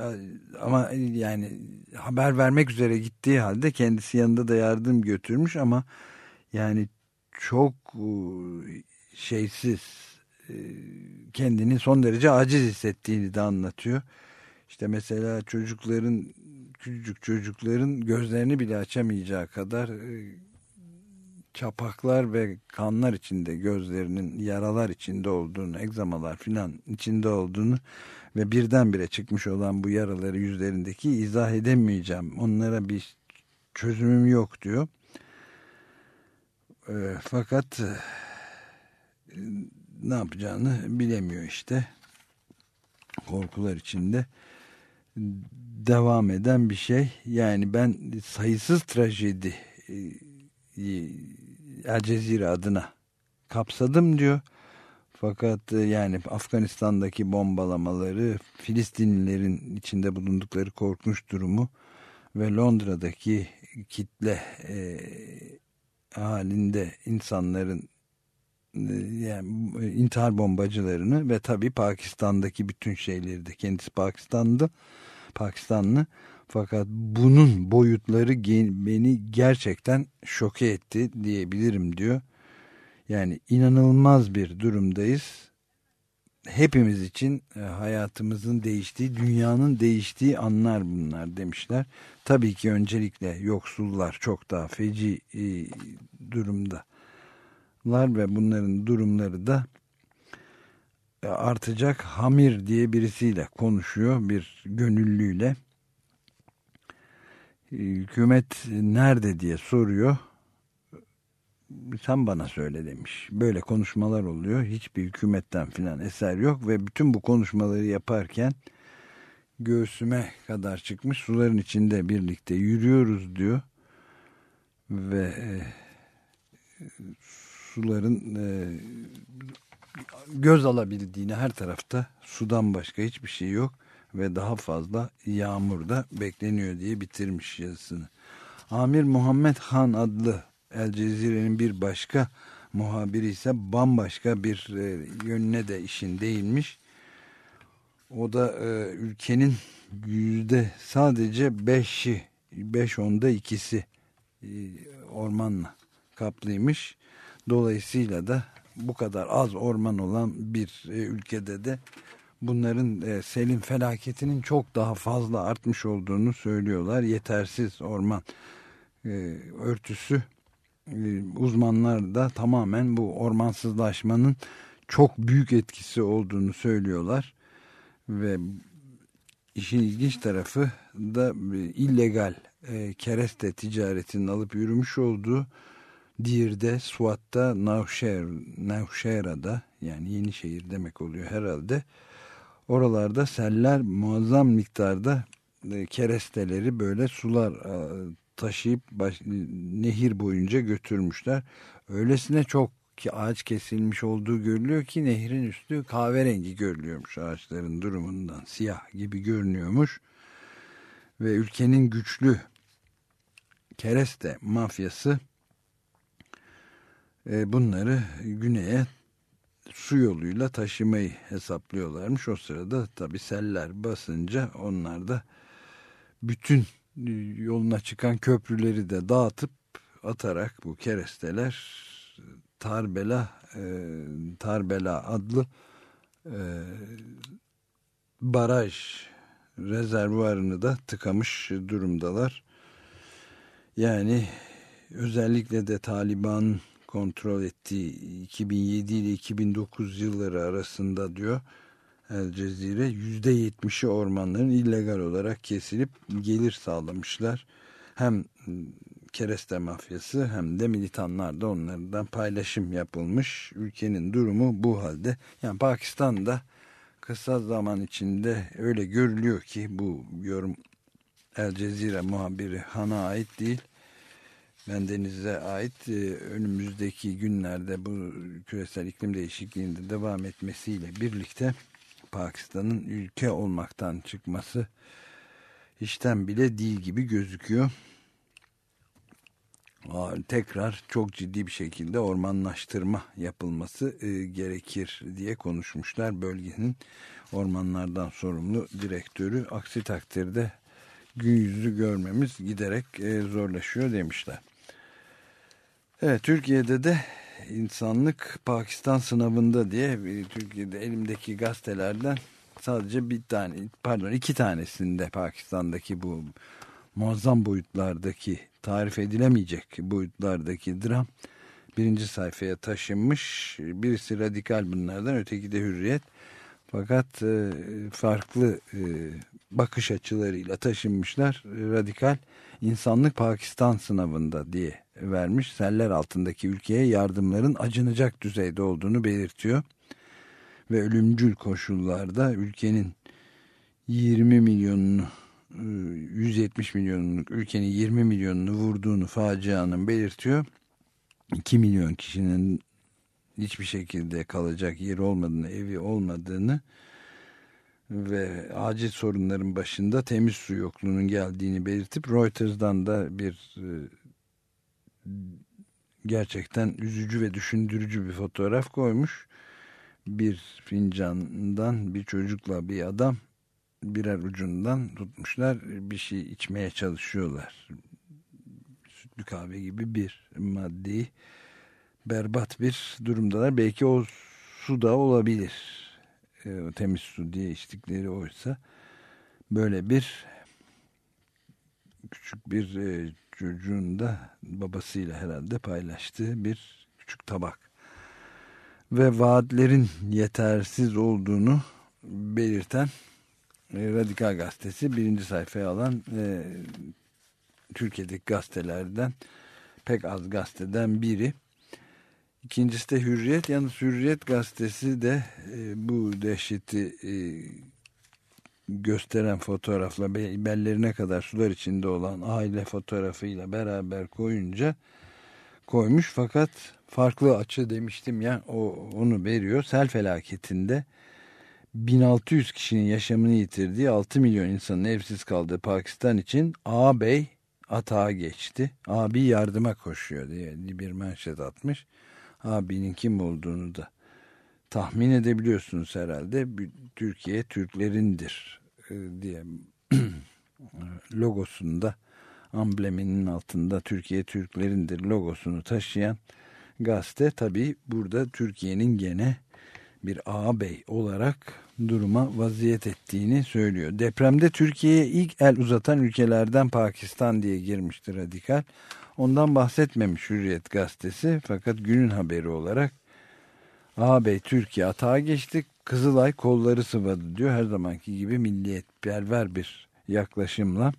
ama yani haber vermek üzere gittiği halde kendisi yanında da yardım götürmüş ama yani çok e, şeysiz kendini son derece aciz hissettiğini de anlatıyor. İşte mesela çocukların küçücük çocukların gözlerini bile açamayacağı kadar e, çapaklar ve kanlar içinde gözlerinin yaralar içinde olduğunu, egzamalar filan içinde olduğunu ve birdenbire çıkmış olan bu yaraları yüzlerindeki izah edemeyeceğim. Onlara bir çözümüm yok diyor. E, fakat e, ne yapacağını bilemiyor işte. Korkular içinde devam eden bir şey. Yani ben sayısız trajedi El Cezire adına kapsadım diyor. Fakat e, yani Afganistan'daki bombalamaları, Filistinlilerin içinde bulundukları korkunç durumu ve Londra'daki kitle e, halinde insanların yani e, intihar bombacılarını ve tabii Pakistan'daki bütün şeyleri de kendisi Pakistan'da Pakistanlı fakat bunun boyutları beni gerçekten şoke etti diyebilirim diyor. Yani inanılmaz bir durumdayız. Hepimiz için e, hayatımızın değiştiği, dünyanın değiştiği anlar bunlar demişler. Tabii ki öncelikle yoksullar çok daha feci e, durumda. Ve bunların durumları da e, artacak Hamir diye birisiyle konuşuyor bir gönüllüyle. Hükümet nerede diye soruyor sen bana söyle demiş. Böyle konuşmalar oluyor. Hiçbir hükümetten filan eser yok ve bütün bu konuşmaları yaparken göğsüme kadar çıkmış suların içinde birlikte yürüyoruz diyor. Ve e, suların e, göz alabildiğini her tarafta sudan başka hiçbir şey yok ve daha fazla yağmur da bekleniyor diye bitirmiş yazısını. Amir Muhammed Han adlı El Cezire'nin bir başka muhabiri ise bambaşka bir e, yönüne de işin değilmiş. O da e, ülkenin yüzde sadece beşi, beş onda ikisi e, ormanla kaplıymış. Dolayısıyla da bu kadar az orman olan bir e, ülkede de bunların e, selin felaketinin çok daha fazla artmış olduğunu söylüyorlar. Yetersiz orman e, örtüsü e, uzmanlar da tamamen bu ormansızlaşmanın çok büyük etkisi olduğunu söylüyorlar. Ve işin ilginç tarafı da e, illegal kereste ticaretinin alıp yürümüş olduğu Dir'de, Suat'ta, Navşehir, Navşehir'de yani Yenişehir demek oluyor herhalde. Oralarda seller muazzam miktarda e, keresteleri böyle sular e, taşıyıp baş, nehir boyunca götürmüşler. Öylesine çok ki ağaç kesilmiş olduğu görülüyor ki nehrin üstü kahverengi görülüyormuş ağaçların durumundan siyah gibi görünüyormuş. Ve ülkenin güçlü kereste mafyası e, bunları güneye su yoluyla taşımayı hesaplıyorlarmış. O sırada tabi seller basınca onlar da bütün yoluna çıkan köprüleri de dağıtıp atarak bu keresteler Tarbela e, Tarbela adlı e, baraj rezervuarını da tıkamış durumdalar. Yani özellikle de Taliban kontrol ettiği 2007 ile 2009 yılları arasında diyor El Cezire %70'i ormanların illegal olarak kesilip gelir sağlamışlar. Hem kereste mafyası hem de militanlar da onlardan paylaşım yapılmış. Ülkenin durumu bu halde. Yani Pakistan'da kısa zaman içinde öyle görülüyor ki bu yorum El Cezire muhabiri Han'a ait değil. Ben Deniz'e ait e, önümüzdeki günlerde bu küresel iklim değişikliğinde devam etmesiyle birlikte Pakistan'ın ülke olmaktan çıkması işten bile değil gibi gözüküyor. Tekrar çok ciddi bir şekilde ormanlaştırma yapılması e, gerekir diye konuşmuşlar bölgenin ormanlardan sorumlu direktörü. Aksi takdirde gün yüzü görmemiz giderek e, zorlaşıyor demişler. Evet Türkiye'de de insanlık Pakistan sınavında diye Türkiye'de elimdeki gazetelerden sadece bir tane pardon iki tanesinde Pakistan'daki bu muazzam boyutlardaki tarif edilemeyecek boyutlardaki dram birinci sayfaya taşınmış. Birisi radikal bunlardan öteki de hürriyet. Fakat e, farklı e, bakış açılarıyla taşınmışlar. Radikal insanlık Pakistan sınavında diye vermiş. Seller altındaki ülkeye yardımların acınacak düzeyde olduğunu belirtiyor. Ve ölümcül koşullarda ülkenin 20 milyonunu 170 milyonluk ülkenin 20 milyonunu vurduğunu facianın belirtiyor. 2 milyon kişinin hiçbir şekilde kalacak yeri olmadığını, evi olmadığını ve acil sorunların başında temiz su yokluğunun geldiğini belirtip Reuters'dan da bir e, gerçekten üzücü ve düşündürücü bir fotoğraf koymuş. Bir fincandan bir çocukla bir adam birer ucundan tutmuşlar bir şey içmeye çalışıyorlar. Sütlü kahve gibi bir maddi berbat bir durumdalar. Belki o su da olabilir. E, o temiz su diye içtikleri oysa böyle bir küçük bir e, çocuğun da babasıyla herhalde paylaştığı bir küçük tabak. Ve vaatlerin yetersiz olduğunu belirten e, Radikal Gazetesi birinci sayfaya alan e, Türkiye'deki gazetelerden pek az gazeteden biri. İkincisi de Hürriyet. Yalnız Hürriyet gazetesi de e, bu dehşeti e, gösteren fotoğrafla bellerine kadar sular içinde olan aile fotoğrafıyla beraber koyunca koymuş fakat farklı açı demiştim ya o onu veriyor. Sel felaketinde 1600 kişinin yaşamını yitirdiği 6 milyon insanın evsiz kaldığı Pakistan için ağabey atağa geçti. Abi yardıma koşuyor diye bir manşet atmış. Abinin kim olduğunu da tahmin edebiliyorsunuz herhalde. Türkiye Türklerindir e, diye [CLEARS THROAT] logosunda ambleminin altında Türkiye Türklerindir logosunu taşıyan gazete tabi burada Türkiye'nin gene bir ağabey olarak duruma vaziyet ettiğini söylüyor. Depremde Türkiye'ye ilk el uzatan ülkelerden Pakistan diye girmiştir radikal. Ondan bahsetmemiş Hürriyet gazetesi fakat günün haberi olarak ağabey Türkiye atağa geçtik Kızılay kolları sıvadı diyor. Her zamanki gibi milliyetperver bir yaklaşımla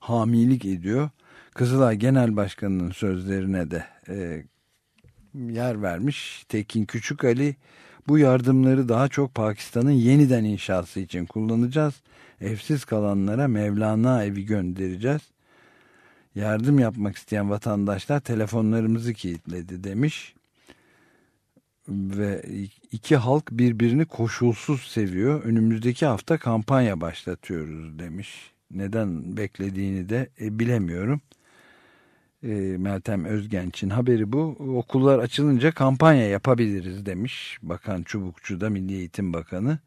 hamilik ediyor. Kızılay Genel Başkanı'nın sözlerine de e, yer vermiş. Tekin Küçük Ali bu yardımları daha çok Pakistan'ın yeniden inşası için kullanacağız. Evsiz kalanlara Mevlana evi göndereceğiz. Yardım yapmak isteyen vatandaşlar telefonlarımızı kilitledi demiş. Ve iki halk birbirini koşulsuz seviyor. Önümüzdeki hafta kampanya başlatıyoruz demiş. Neden beklediğini de e, bilemiyorum Meltem Özgenç'in haberi bu. Okullar açılınca kampanya yapabiliriz demiş Bakan Çubukçu da Milli Eğitim Bakanı.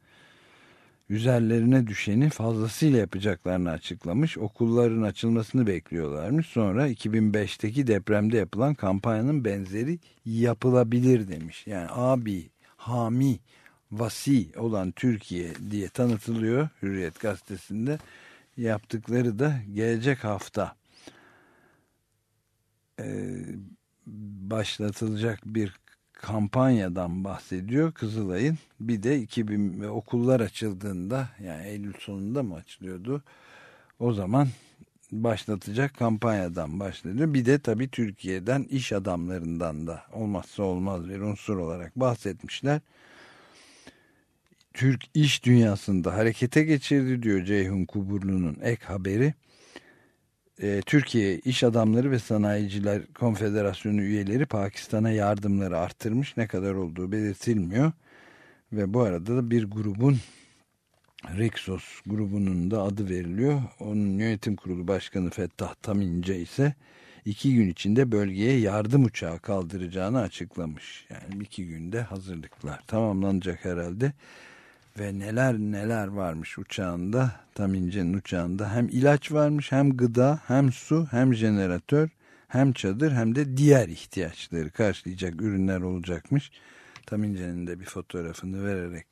Üzerlerine düşeni fazlasıyla yapacaklarını açıklamış. Okulların açılmasını bekliyorlarmış. Sonra 2005'teki depremde yapılan kampanyanın benzeri yapılabilir demiş. Yani abi, hami, vasi olan Türkiye diye tanıtılıyor Hürriyet gazetesinde. Yaptıkları da gelecek hafta e, başlatılacak bir kampanyadan bahsediyor Kızılay'ın. Bir de 2000 okullar açıldığında yani Eylül sonunda mı açılıyordu? O zaman başlatacak kampanyadan başlıyor. Bir de tabii Türkiye'den iş adamlarından da olmazsa olmaz bir unsur olarak bahsetmişler. Türk iş dünyasında harekete geçirdi diyor Ceyhun Kuburlu'nun ek haberi e, Türkiye İş Adamları ve Sanayiciler Konfederasyonu üyeleri Pakistan'a yardımları arttırmış. Ne kadar olduğu belirtilmiyor. Ve bu arada da bir grubun Rexos grubunun da adı veriliyor. Onun yönetim kurulu başkanı Fettah Tamince ise iki gün içinde bölgeye yardım uçağı kaldıracağını açıklamış. Yani iki günde hazırlıklar tamamlanacak herhalde ve neler neler varmış uçağında tam incenin uçağında hem ilaç varmış hem gıda hem su hem jeneratör hem çadır hem de diğer ihtiyaçları karşılayacak ürünler olacakmış. Tam incenin de bir fotoğrafını vererek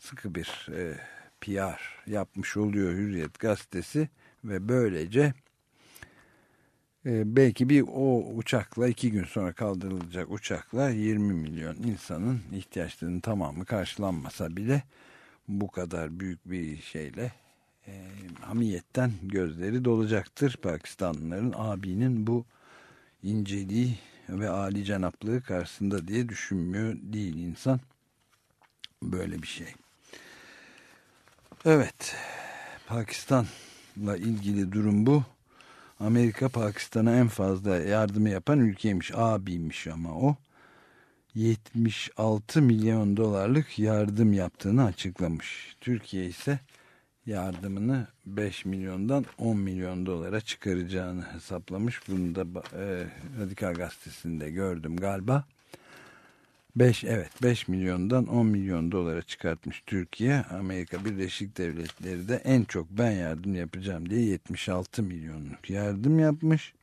sıkı bir e, PR yapmış oluyor Hürriyet gazetesi ve böylece e, belki bir o uçakla iki gün sonra kaldırılacak uçakla 20 milyon insanın ihtiyaçlarının tamamı karşılanmasa bile bu kadar büyük bir şeyle e, hamiyetten gözleri dolacaktır Pakistanlıların abinin bu inceliği ve âli canaplığı karşısında diye düşünmüyor değil insan böyle bir şey. Evet Pakistan'la ilgili durum bu. Amerika Pakistan'a en fazla yardımı yapan ülkeymiş abiymiş ama o. 76 milyon dolarlık yardım yaptığını açıklamış. Türkiye ise yardımını 5 milyondan 10 milyon dolara çıkaracağını hesaplamış. Bunu da e, Radikal Gazetesi'nde gördüm galiba. 5 evet 5 milyondan 10 milyon dolara çıkartmış Türkiye. Amerika Birleşik Devletleri de en çok ben yardım yapacağım diye 76 milyonluk yardım yapmış.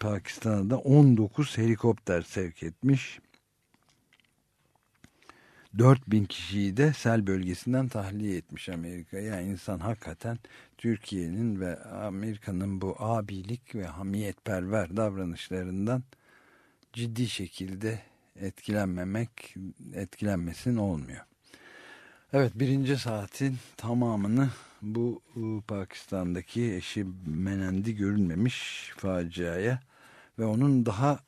Pakistan'a da 19 helikopter sevk etmiş. 4000 kişiyi de sel bölgesinden tahliye etmiş Amerika. Yani insan hakikaten Türkiye'nin ve Amerika'nın bu abilik ve hamiyetperver davranışlarından ciddi şekilde etkilenmemek, etkilenmesin olmuyor. Evet birinci saatin tamamını bu Pakistan'daki eşi Menendi görünmemiş faciaya ve onun daha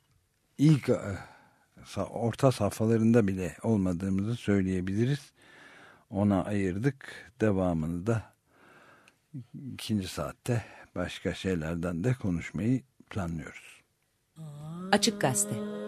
ilk e, orta safhalarında bile olmadığımızı söyleyebiliriz. Ona ayırdık. Devamını da ikinci saatte başka şeylerden de konuşmayı planlıyoruz. Açık Gazete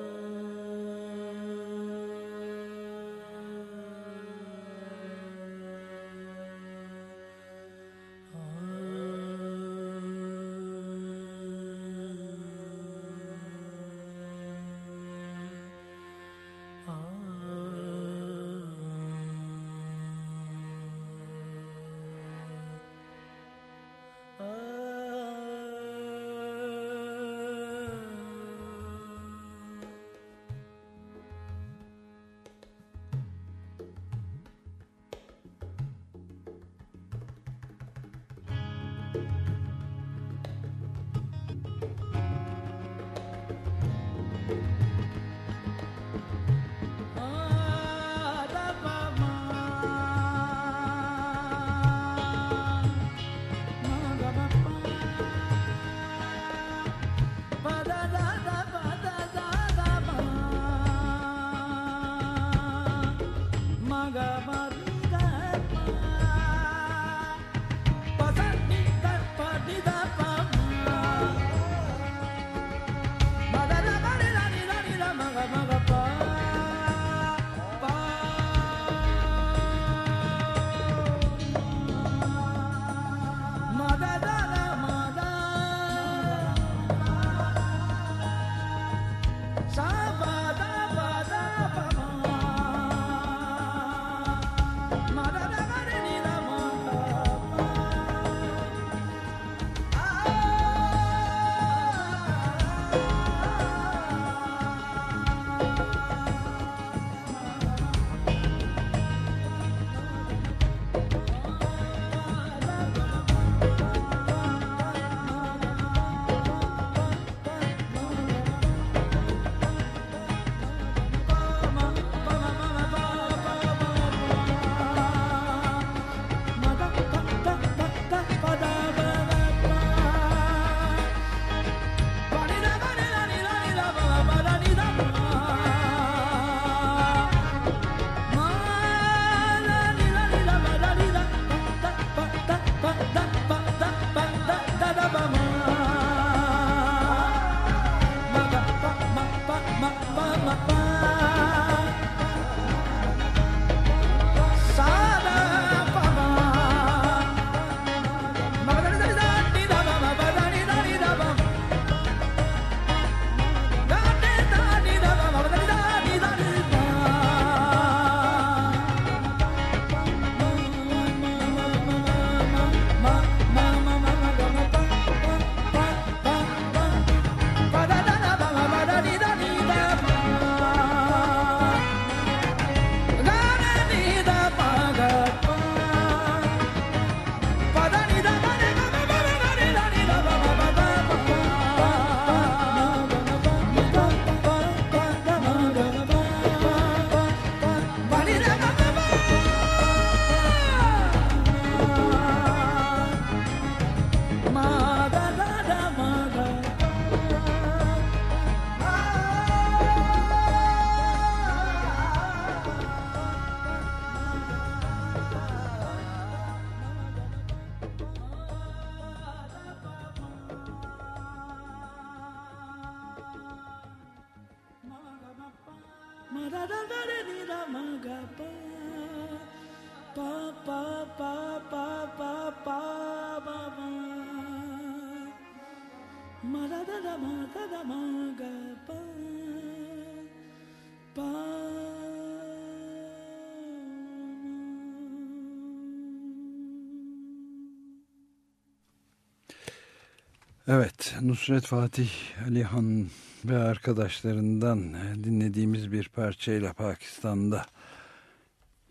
Nusret Fatih Alihan ve arkadaşlarından dinlediğimiz bir parçayla Pakistan'da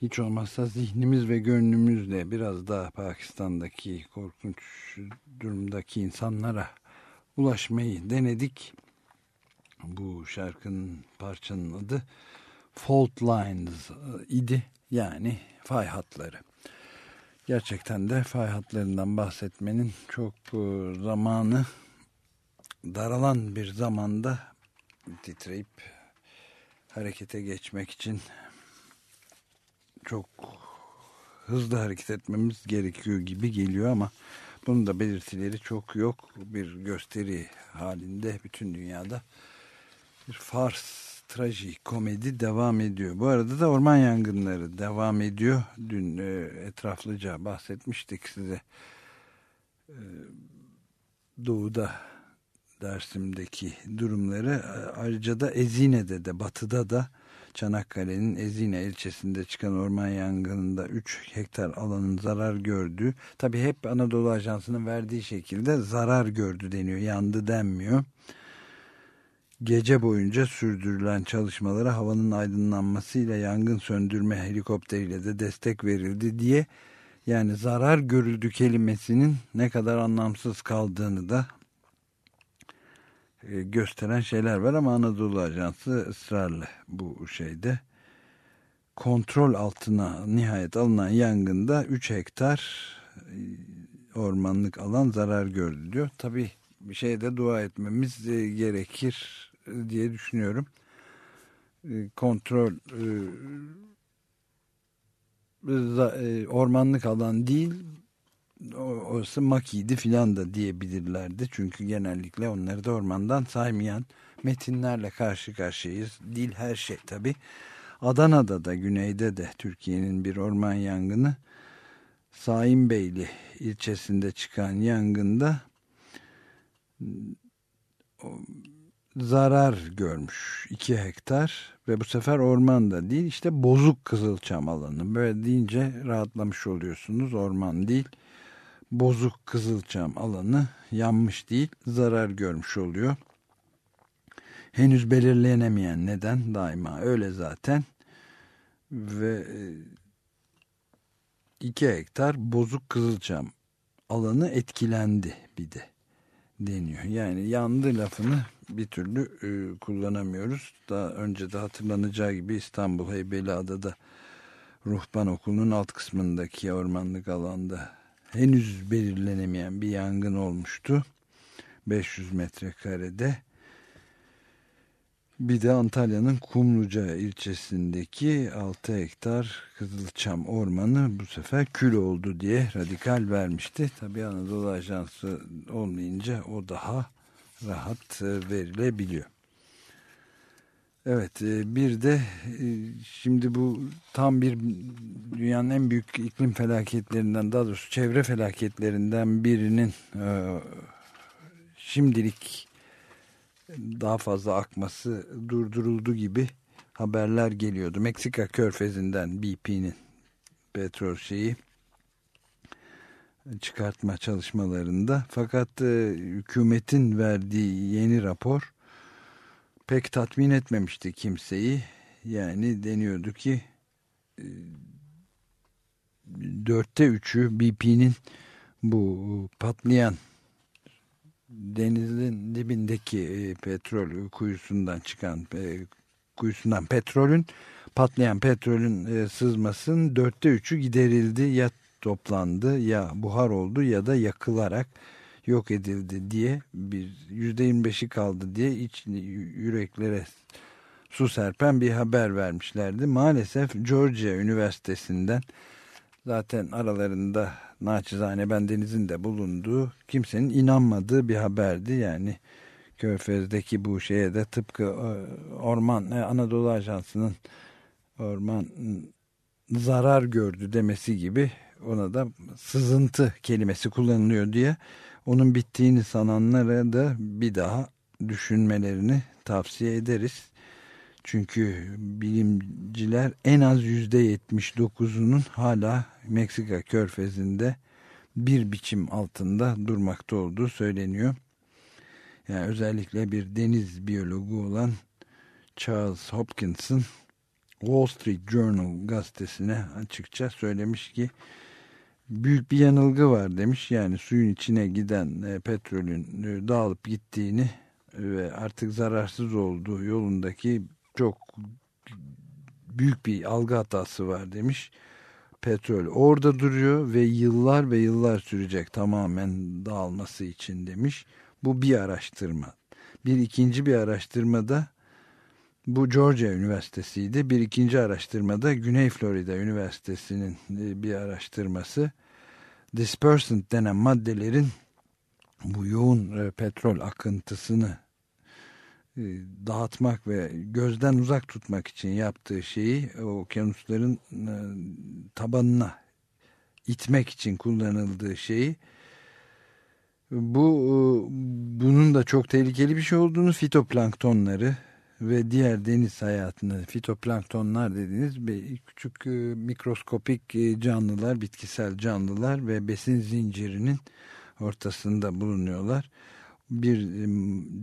hiç olmazsa zihnimiz ve gönlümüzle biraz daha Pakistan'daki korkunç durumdaki insanlara ulaşmayı denedik. Bu şarkının parçanın adı Fault Lines idi yani fay hatları. Gerçekten de fay hatlarından bahsetmenin çok e, zamanı daralan bir zamanda titreyip harekete geçmek için çok hızlı hareket etmemiz gerekiyor gibi geliyor ama bunun da belirtileri çok yok. Bir gösteri halinde bütün dünyada bir fars, komedi devam ediyor. Bu arada da orman yangınları devam ediyor. Dün e, etraflıca bahsetmiştik size. E, doğuda Dersim'deki durumları ayrıca da Ezine'de de batıda da Çanakkale'nin Ezine ilçesinde çıkan orman yangınında 3 hektar alanın zarar gördüğü tabi hep Anadolu Ajansı'nın verdiği şekilde zarar gördü deniyor yandı denmiyor. Gece boyunca sürdürülen çalışmalara havanın aydınlanmasıyla yangın söndürme helikopteriyle de destek verildi diye yani zarar görüldü kelimesinin ne kadar anlamsız kaldığını da e, gösteren şeyler var ama Anadolu Ajansı ısrarlı bu şeyde kontrol altına nihayet alınan yangında 3 hektar e, ormanlık alan zarar gördü diyor. Tabi bir şeyde dua etmemiz e, gerekir diye düşünüyorum. Kontrol ormanlık alan değil orası makiydi filan da diyebilirlerdi. Çünkü genellikle onları da ormandan saymayan metinlerle karşı karşıyayız. Dil her şey tabi. Adana'da da güneyde de Türkiye'nin bir orman yangını Saimbeyli ilçesinde çıkan yangında zarar görmüş 2 hektar ve bu sefer ormanda değil işte bozuk kızılçam alanı. Böyle deyince rahatlamış oluyorsunuz orman değil bozuk kızılçam alanı yanmış değil zarar görmüş oluyor. Henüz belirlenemeyen neden daima öyle zaten ve 2 e, hektar bozuk kızılçam alanı etkilendi bir de deniyor. Yani yandı lafını bir türlü e, kullanamıyoruz. Daha önce de hatırlanacağı gibi İstanbul Heybeliada'da Ruhban Okulu'nun alt kısmındaki ormanlık alanda henüz belirlenemeyen bir yangın olmuştu. 500 metrekarede. Bir de Antalya'nın Kumluca ilçesindeki 6 hektar Kızılçam Ormanı bu sefer kül oldu diye radikal vermişti. Tabii Anadolu Ajansı olmayınca o daha rahat e, verilebiliyor. Evet e, bir de e, şimdi bu tam bir dünyanın en büyük iklim felaketlerinden daha doğrusu çevre felaketlerinden birinin e, şimdilik daha fazla akması durduruldu gibi haberler geliyordu. Meksika körfezinden BP'nin petrol şeyi çıkartma çalışmalarında fakat hükümetin verdiği yeni rapor pek tatmin etmemişti kimseyi. Yani deniyordu ki e, dörtte üçü BP'nin bu patlayan denizin dibindeki e, petrol kuyusundan çıkan e, kuyusundan petrolün patlayan petrolün sızmasının dörtte üçü giderildi ya toplandı ya buhar oldu ya da yakılarak yok edildi diye bir yüzde yirmi beşi kaldı diye iç yüreklere su serpen bir haber vermişlerdi. Maalesef Georgia Üniversitesi'nden zaten aralarında naçizane ben de bulunduğu kimsenin inanmadığı bir haberdi. Yani Körfez'deki bu şeye de tıpkı e, Orman e, Anadolu Ajansı'nın orman zarar gördü demesi gibi ona da sızıntı kelimesi kullanılıyor diye onun bittiğini sananlara da bir daha düşünmelerini tavsiye ederiz. Çünkü bilimciler en az yüzde 79'unun hala Meksika körfezinde bir biçim altında durmakta olduğu söyleniyor. Yani özellikle bir deniz biyologu olan Charles Hopkins'ın Wall Street Journal gazetesine açıkça söylemiş ki büyük bir yanılgı var demiş. Yani suyun içine giden e, petrolün e, dağılıp gittiğini ve artık zararsız olduğu yolundaki çok büyük bir algı hatası var demiş. Petrol orada duruyor ve yıllar ve yıllar sürecek tamamen dağılması için demiş. Bu bir araştırma. Bir ikinci bir araştırmada bu Georgia Üniversitesi'ydi. Bir ikinci araştırmada Güney Florida Üniversitesi'nin e, bir araştırması dispersant denen maddelerin bu yoğun e, petrol akıntısını e, dağıtmak ve gözden uzak tutmak için yaptığı şeyi okyanusların tabanına itmek için kullanıldığı şeyi bu bunun da çok tehlikeli bir şey olduğunu fitoplanktonları ve diğer deniz hayatını fitoplanktonlar dediğiniz küçük e, mikroskopik e, canlılar, bitkisel canlılar ve besin zincirinin ortasında bulunuyorlar. Bir e,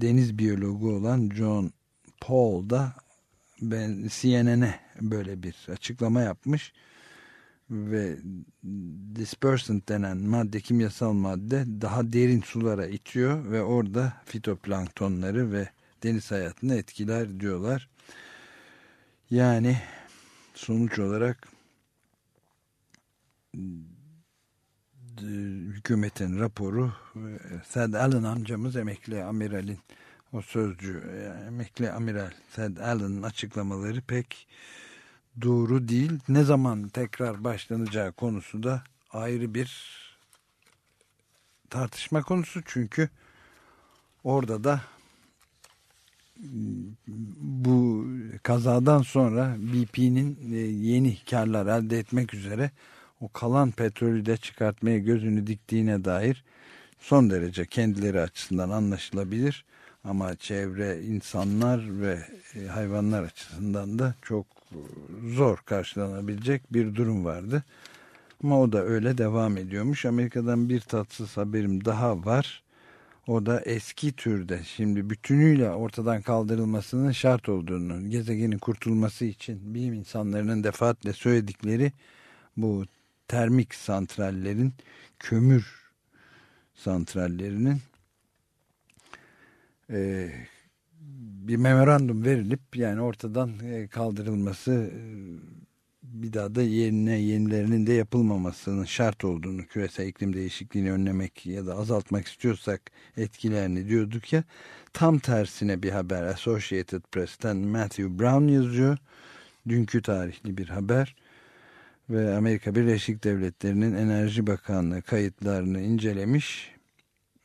deniz biyologu olan John Paul da ben CNN'e böyle bir açıklama yapmış ve dispersant denen madde kimyasal madde daha derin sulara itiyor ve orada fitoplanktonları ve deniz hayatını etkiler diyorlar. Yani sonuç olarak hükümetin raporu Sad Allen amcamız emekli amiralin o sözcü emekli amiral Sad Allen'ın açıklamaları pek doğru değil. Ne zaman tekrar başlanacağı konusu da ayrı bir tartışma konusu çünkü orada da bu kazadan sonra BP'nin e, yeni karlar elde etmek üzere o kalan petrolü de çıkartmaya gözünü diktiğine dair son derece kendileri açısından anlaşılabilir ama çevre insanlar ve e, hayvanlar açısından da çok zor karşılanabilecek bir durum vardı. Ama o da öyle devam ediyormuş. Amerika'dan bir tatsız haberim daha var. O da eski türde. Şimdi bütünüyle ortadan kaldırılmasının şart olduğunu, gezegenin kurtulması için bilim insanlarının defaatle söyledikleri bu termik santrallerin, kömür santrallerinin e, bir memorandum verilip yani ortadan e, kaldırılması e, bir daha da yerine yenilerinin de yapılmamasının şart olduğunu küresel iklim değişikliğini önlemek ya da azaltmak istiyorsak etkilerini diyorduk ya. Tam tersine bir haber Associated Press'ten Matthew Brown yazıyor. Dünkü tarihli bir haber. Ve Amerika Birleşik Devletleri'nin Enerji Bakanlığı kayıtlarını incelemiş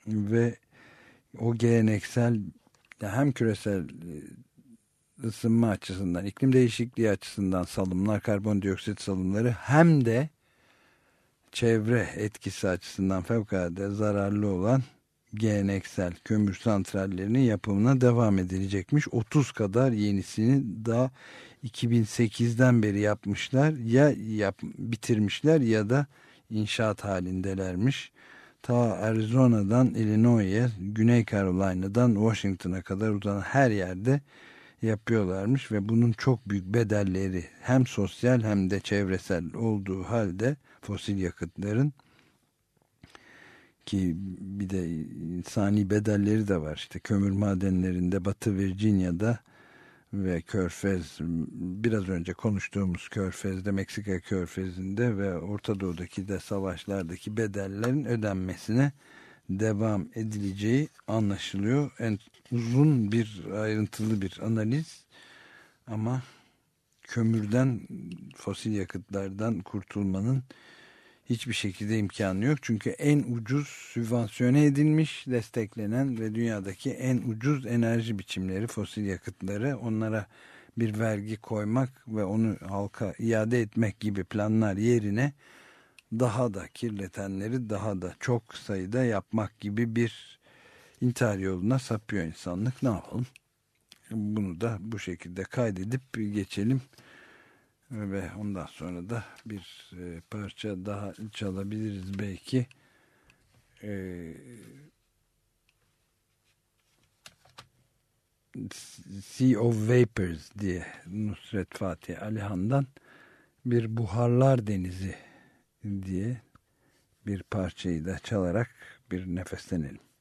ve o geleneksel hem küresel ısınma açısından, iklim değişikliği açısından salımlar, karbondioksit salımları hem de çevre etkisi açısından fevkalade zararlı olan geleneksel kömür santrallerinin yapımına devam edilecekmiş. 30 kadar yenisini daha 2008'den beri yapmışlar. Ya yap, bitirmişler ya da inşaat halindelermiş. Ta Arizona'dan Illinois'e, Güney Carolina'dan Washington'a kadar uzanan her yerde yapıyorlarmış ve bunun çok büyük bedelleri hem sosyal hem de çevresel olduğu halde fosil yakıtların ki bir de insani bedelleri de var. İşte kömür madenlerinde Batı Virginia'da ve Körfez biraz önce konuştuğumuz Körfez'de Meksika Körfez'inde ve Orta Doğu'daki de savaşlardaki bedellerin ödenmesine devam edileceği anlaşılıyor. En uzun bir ayrıntılı bir analiz ama kömürden fosil yakıtlardan kurtulmanın hiçbir şekilde imkanı yok. Çünkü en ucuz sübvansiyone edilmiş, desteklenen ve dünyadaki en ucuz enerji biçimleri fosil yakıtları onlara bir vergi koymak ve onu halka iade etmek gibi planlar yerine daha da kirletenleri daha da çok sayıda yapmak gibi bir intihar yoluna sapıyor insanlık. Ne yapalım? Bunu da bu şekilde kaydedip geçelim ve ondan sonra da bir e, parça daha çalabiliriz belki. E, sea of Vapors diye Nusret Fatih Alihan'dan bir buharlar denizi diye bir parçayı da çalarak bir nefeslenelim.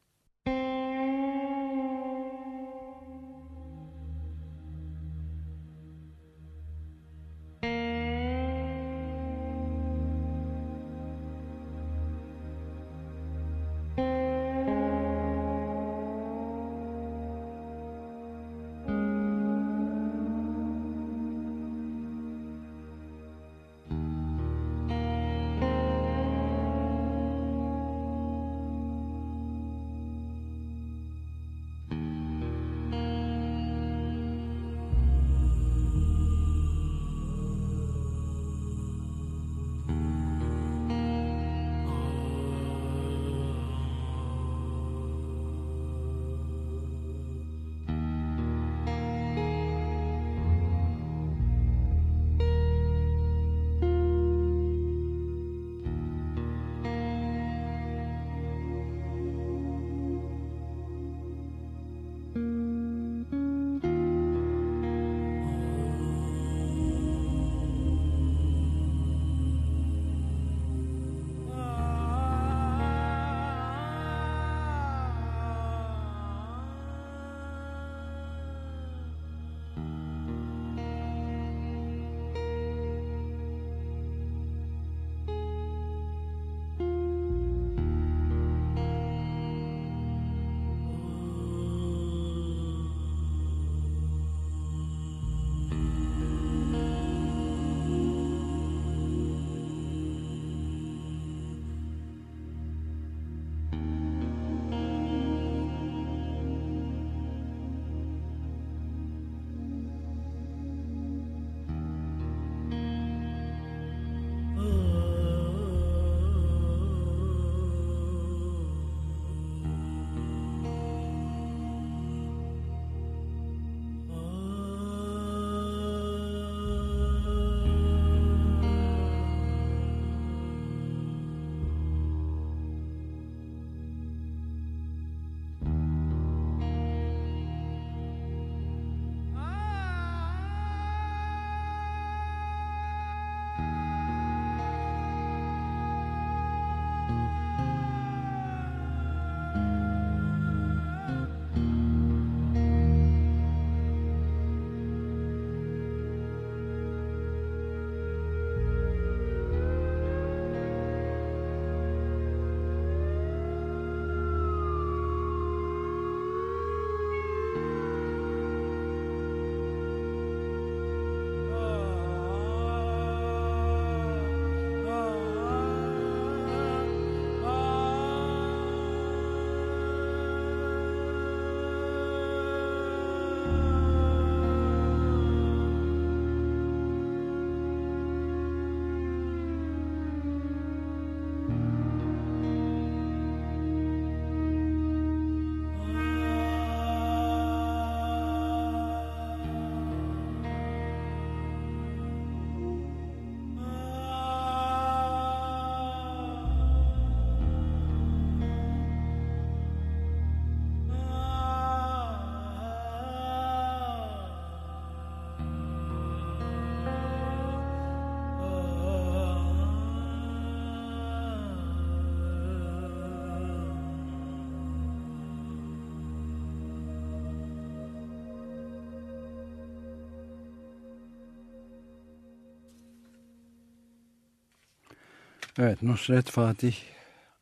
Evet Nusret Fatih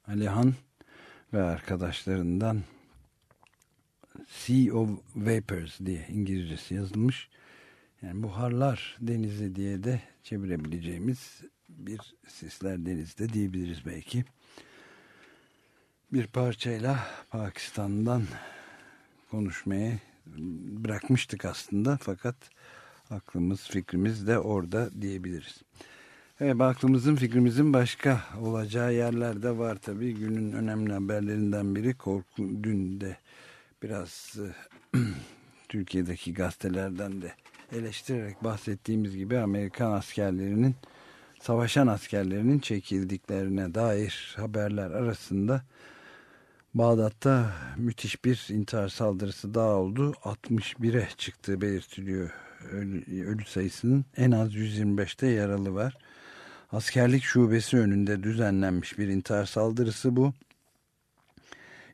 Alihan ve arkadaşlarından Sea of Vapors diye İngilizcesi yazılmış. Yani buharlar denizi diye de çevirebileceğimiz bir sisler denizde diyebiliriz belki. Bir parçayla Pakistan'dan konuşmaya bırakmıştık aslında fakat aklımız fikrimiz de orada diyebiliriz. Evet aklımızın fikrimizin başka olacağı yerler de var tabii. Günün önemli haberlerinden biri korku dün de biraz e, [CLEARS THROAT] Türkiye'deki gazetelerden de eleştirerek bahsettiğimiz gibi Amerikan askerlerinin savaşan askerlerinin çekildiklerine dair haberler arasında Bağdat'ta müthiş bir intihar saldırısı daha oldu. 61'e çıktığı belirtiliyor ölü, ölü sayısının. En az 125'te yaralı var. Askerlik şubesi önünde düzenlenmiş bir intihar saldırısı bu.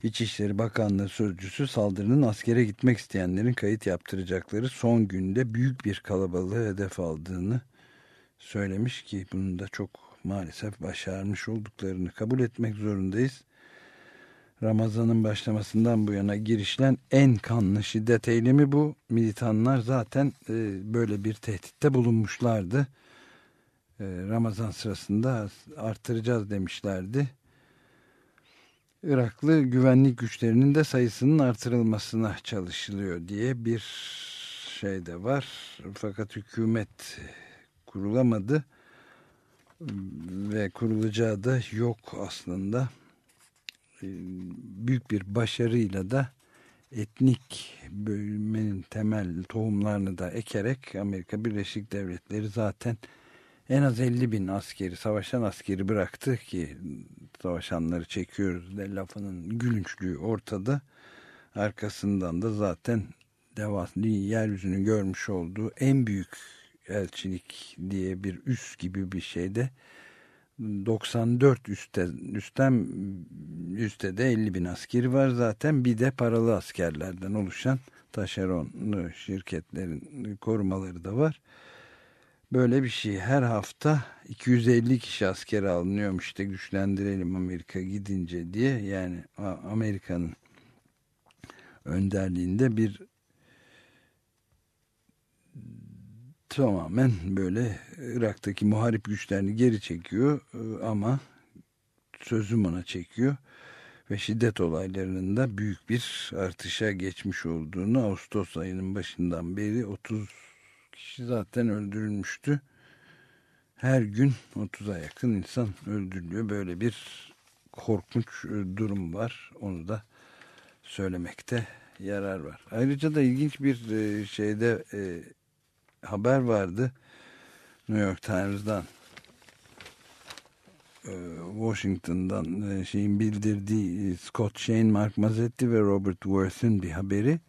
İçişleri Bakanlığı sözcüsü saldırının askere gitmek isteyenlerin kayıt yaptıracakları son günde büyük bir kalabalığı hedef aldığını söylemiş ki bunun da çok maalesef başarmış olduklarını kabul etmek zorundayız. Ramazan'ın başlamasından bu yana girişlen en kanlı şiddet eylemi bu. Militanlar zaten e, böyle bir tehditte bulunmuşlardı. E, Ramazan sırasında artıracağız demişlerdi. Iraklı güvenlik güçlerinin de sayısının artırılmasına çalışılıyor diye bir şey de var. Fakat hükümet kurulamadı ve kurulacağı da yok aslında. E, büyük bir başarıyla da etnik bölünmenin temel tohumlarını da ekerek Amerika Birleşik Devletleri zaten en az 50 bin askeri, savaşan askeri bıraktı ki savaşanları çekiyoruz de lafının gülünçlüğü ortada. Arkasından da zaten devaslı yeryüzünü görmüş olduğu en büyük elçilik diye bir üs gibi bir şeyde 94 üstte, üstten üstte de 50 bin askeri var zaten bir de paralı askerlerden oluşan taşeronlu şirketlerin korumaları da var. Böyle bir şey. Her hafta 250 kişi askere alınıyormuş işte güçlendirelim Amerika gidince diye. Yani Amerika'nın önderliğinde bir tamamen böyle Irak'taki muharip güçlerini geri çekiyor e, ama sözüm ona çekiyor ve şiddet olaylarının da büyük bir artışa geçmiş olduğunu Ağustos ayının başından beri 30 kişi zaten öldürülmüştü. Her gün 30'a yakın insan öldürülüyor. Böyle bir korkunç e, durum var. Onu da söylemekte yarar var. Ayrıca da ilginç bir e, şeyde haber vardı. New York Times'dan e, Washington'dan e, şeyin bildirdiği e, Scott Shane, Mark Mazzetti ve Robert Worth'ın bir haberi.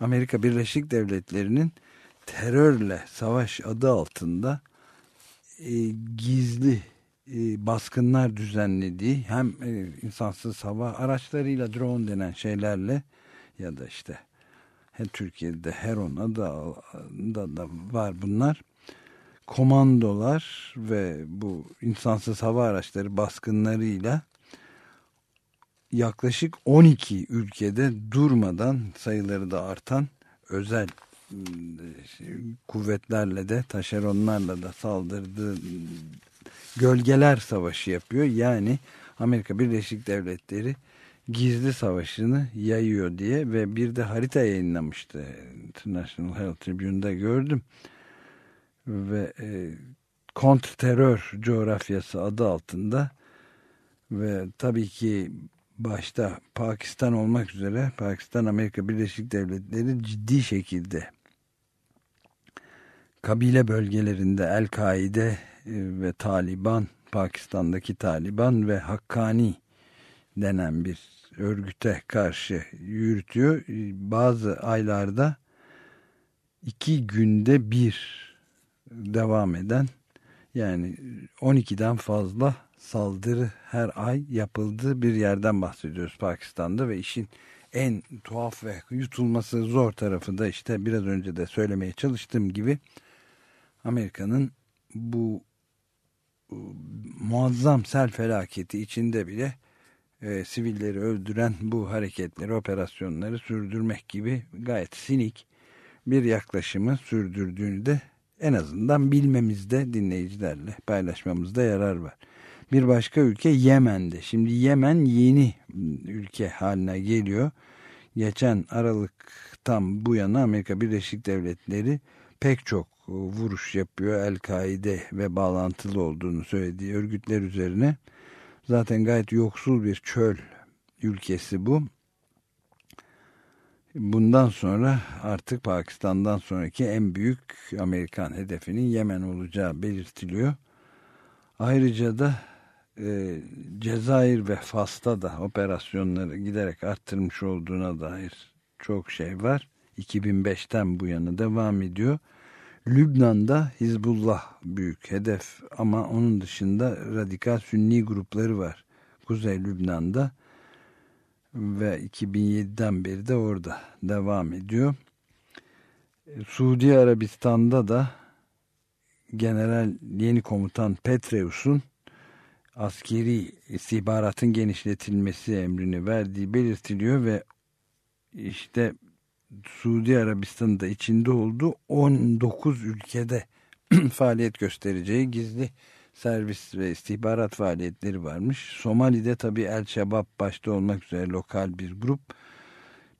Amerika Birleşik Devletleri'nin terörle savaş adı altında gizli baskınlar düzenlediği hem insansız hava araçlarıyla drone denen şeylerle ya da işte Türkiye'de Heron adı da, da var bunlar. Komandolar ve bu insansız hava araçları baskınlarıyla yaklaşık 12 ülkede durmadan sayıları da artan özel kuvvetlerle de taşeronlarla da saldırdığı gölgeler savaşı yapıyor. Yani Amerika Birleşik Devletleri gizli savaşını yayıyor diye ve bir de harita yayınlamıştı. International Health Tribune'da gördüm. Ve e, kontrterör coğrafyası adı altında ve tabii ki başta Pakistan olmak üzere Pakistan Amerika Birleşik Devletleri ciddi şekilde kabile bölgelerinde El-Kaide e, ve Taliban Pakistan'daki Taliban ve Hakkani denen bir örgüte karşı yürütüyor. Bazı aylarda iki günde bir devam eden yani 12'den fazla saldırı her ay yapıldığı bir yerden bahsediyoruz Pakistan'da ve işin en tuhaf ve yutulması zor tarafı da işte biraz önce de söylemeye çalıştığım gibi Amerika'nın bu e, muazzam sel felaketi içinde bile e, sivilleri öldüren bu hareketleri, operasyonları sürdürmek gibi gayet sinik bir yaklaşımı sürdürdüğünü de en azından bilmemizde dinleyicilerle paylaşmamızda yarar var. Bir başka ülke Yemen'de. Şimdi Yemen yeni ülke haline geliyor. Geçen Aralık'tan bu yana Amerika Birleşik Devletleri pek çok vuruş yapıyor. El-Kaide ve bağlantılı olduğunu söylediği örgütler üzerine. Zaten gayet yoksul bir çöl ülkesi bu. Bundan sonra artık Pakistan'dan sonraki en büyük Amerikan hedefinin Yemen olacağı belirtiliyor. Ayrıca da e, Cezayir ve Fas'ta da operasyonları giderek arttırmış olduğuna dair çok şey var. 2005'ten bu yana devam ediyor. Lübnan'da Hizbullah büyük hedef ama onun dışında radikal sünni grupları var. Kuzey Lübnan'da ve 2007'den beri de orada devam ediyor. Suudi Arabistan'da da General yeni komutan Petreus'un askeri istihbaratın genişletilmesi emrini verdiği belirtiliyor ve işte Suudi Arabistan'da içinde olduğu 19 ülkede [CLEARS THROAT] faaliyet göstereceği gizli servis ve istihbarat faaliyetleri varmış. Somali'de tabii El Şebab başta olmak üzere lokal bir grup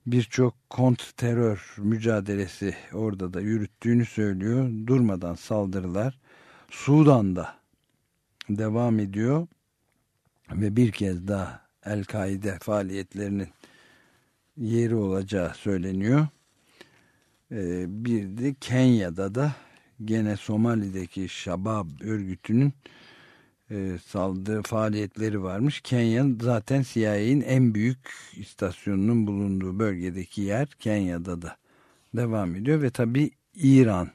birçok kont terör mücadelesi orada da yürüttüğünü söylüyor. Durmadan saldırılar Sudan'da devam ediyor ve bir kez daha El-Kaide faaliyetlerinin yeri olacağı söyleniyor. Ee, bir de Kenya'da da gene Somali'deki Şabab örgütünün e, saldığı faaliyetleri varmış. Kenya zaten CIA'nin en büyük istasyonunun bulunduğu bölgedeki yer Kenya'da da devam ediyor ve tabi İran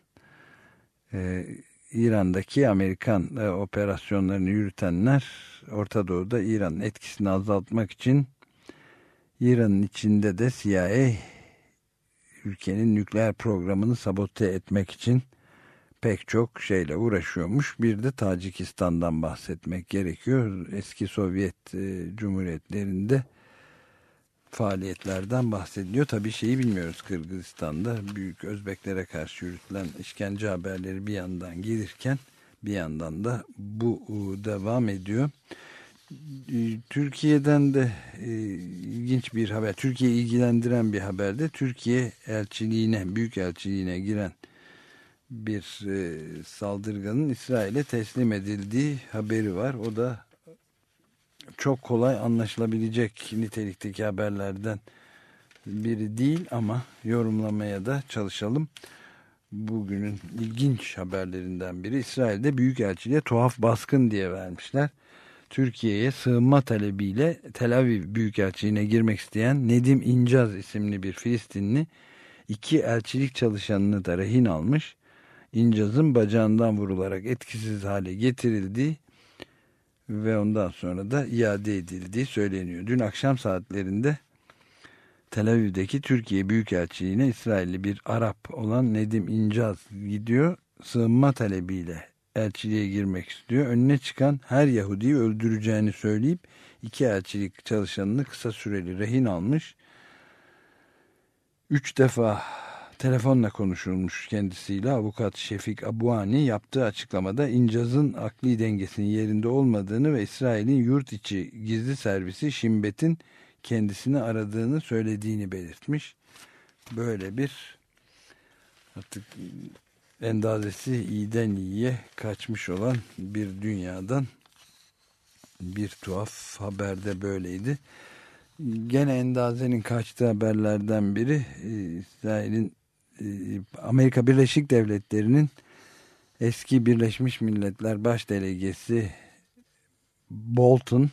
e, İran'daki Amerikan e, operasyonlarını yürütenler Orta Doğu'da İran'ın etkisini azaltmak için İran'ın içinde de CIA ülkenin nükleer programını sabote etmek için pek çok şeyle uğraşıyormuş. Bir de Tacikistan'dan bahsetmek gerekiyor. Eski Sovyet e, Cumhuriyetlerinde faaliyetlerden bahsediliyor. Tabii şeyi bilmiyoruz Kırgızistan'da büyük Özbeklere karşı yürütülen işkence haberleri bir yandan gelirken bir yandan da bu devam ediyor. E, Türkiye'den de e, ilginç bir haber. Türkiye ilgilendiren bir haberde Türkiye elçiliğine, büyük elçiliğine giren bir e, saldırganın İsrail'e teslim edildiği haberi var. O da çok kolay anlaşılabilecek nitelikteki haberlerden biri değil ama yorumlamaya da çalışalım. Bugünün ilginç haberlerinden biri İsrail'de Büyükelçiliğe tuhaf baskın diye vermişler. Türkiye'ye sığınma talebiyle Tel Aviv Büyükelçiliğine girmek isteyen Nedim İncaz isimli bir Filistinli iki elçilik çalışanını da rehin almış. İncaz'ın bacağından vurularak etkisiz hale getirildiği ve ondan sonra da iade edildiği söyleniyor. Dün akşam saatlerinde Tel Aviv'deki Türkiye Büyükelçiliğine İsrailli bir Arap olan Nedim İncaz gidiyor. Sığınma talebiyle elçiliğe girmek istiyor. Önüne çıkan her Yahudi'yi öldüreceğini söyleyip iki elçilik çalışanını kısa süreli rehin almış. Üç defa telefonla konuşulmuş kendisiyle avukat Şefik Abuani yaptığı açıklamada İncaz'ın akli dengesinin yerinde olmadığını ve İsrail'in yurt içi gizli servisi Şimbet'in kendisini aradığını söylediğini belirtmiş. Böyle bir artık endazesi iyiden iyiye kaçmış olan bir dünyadan bir tuhaf haberde böyleydi. Gene endazenin kaçtığı haberlerden biri e, İsrail'in e, Amerika Birleşik Devletleri'nin eski Birleşmiş Milletler Baş Delegesi Bolton,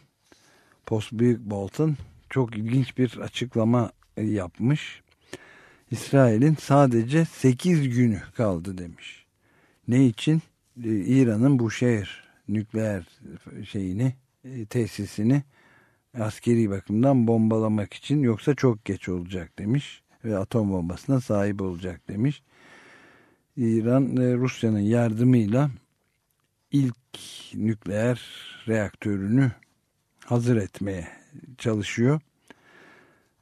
Post Büyük Bolton çok ilginç bir açıklama yapmış. İsrail'in sadece 8 günü kaldı demiş. Ne için? E, İran'ın bu şehir nükleer şeyini, e, tesisini askeri bakımdan bombalamak için yoksa çok geç olacak demiş ve atom bombasına sahip olacak demiş. İran Rusya'nın yardımıyla ilk nükleer reaktörünü hazır etmeye çalışıyor.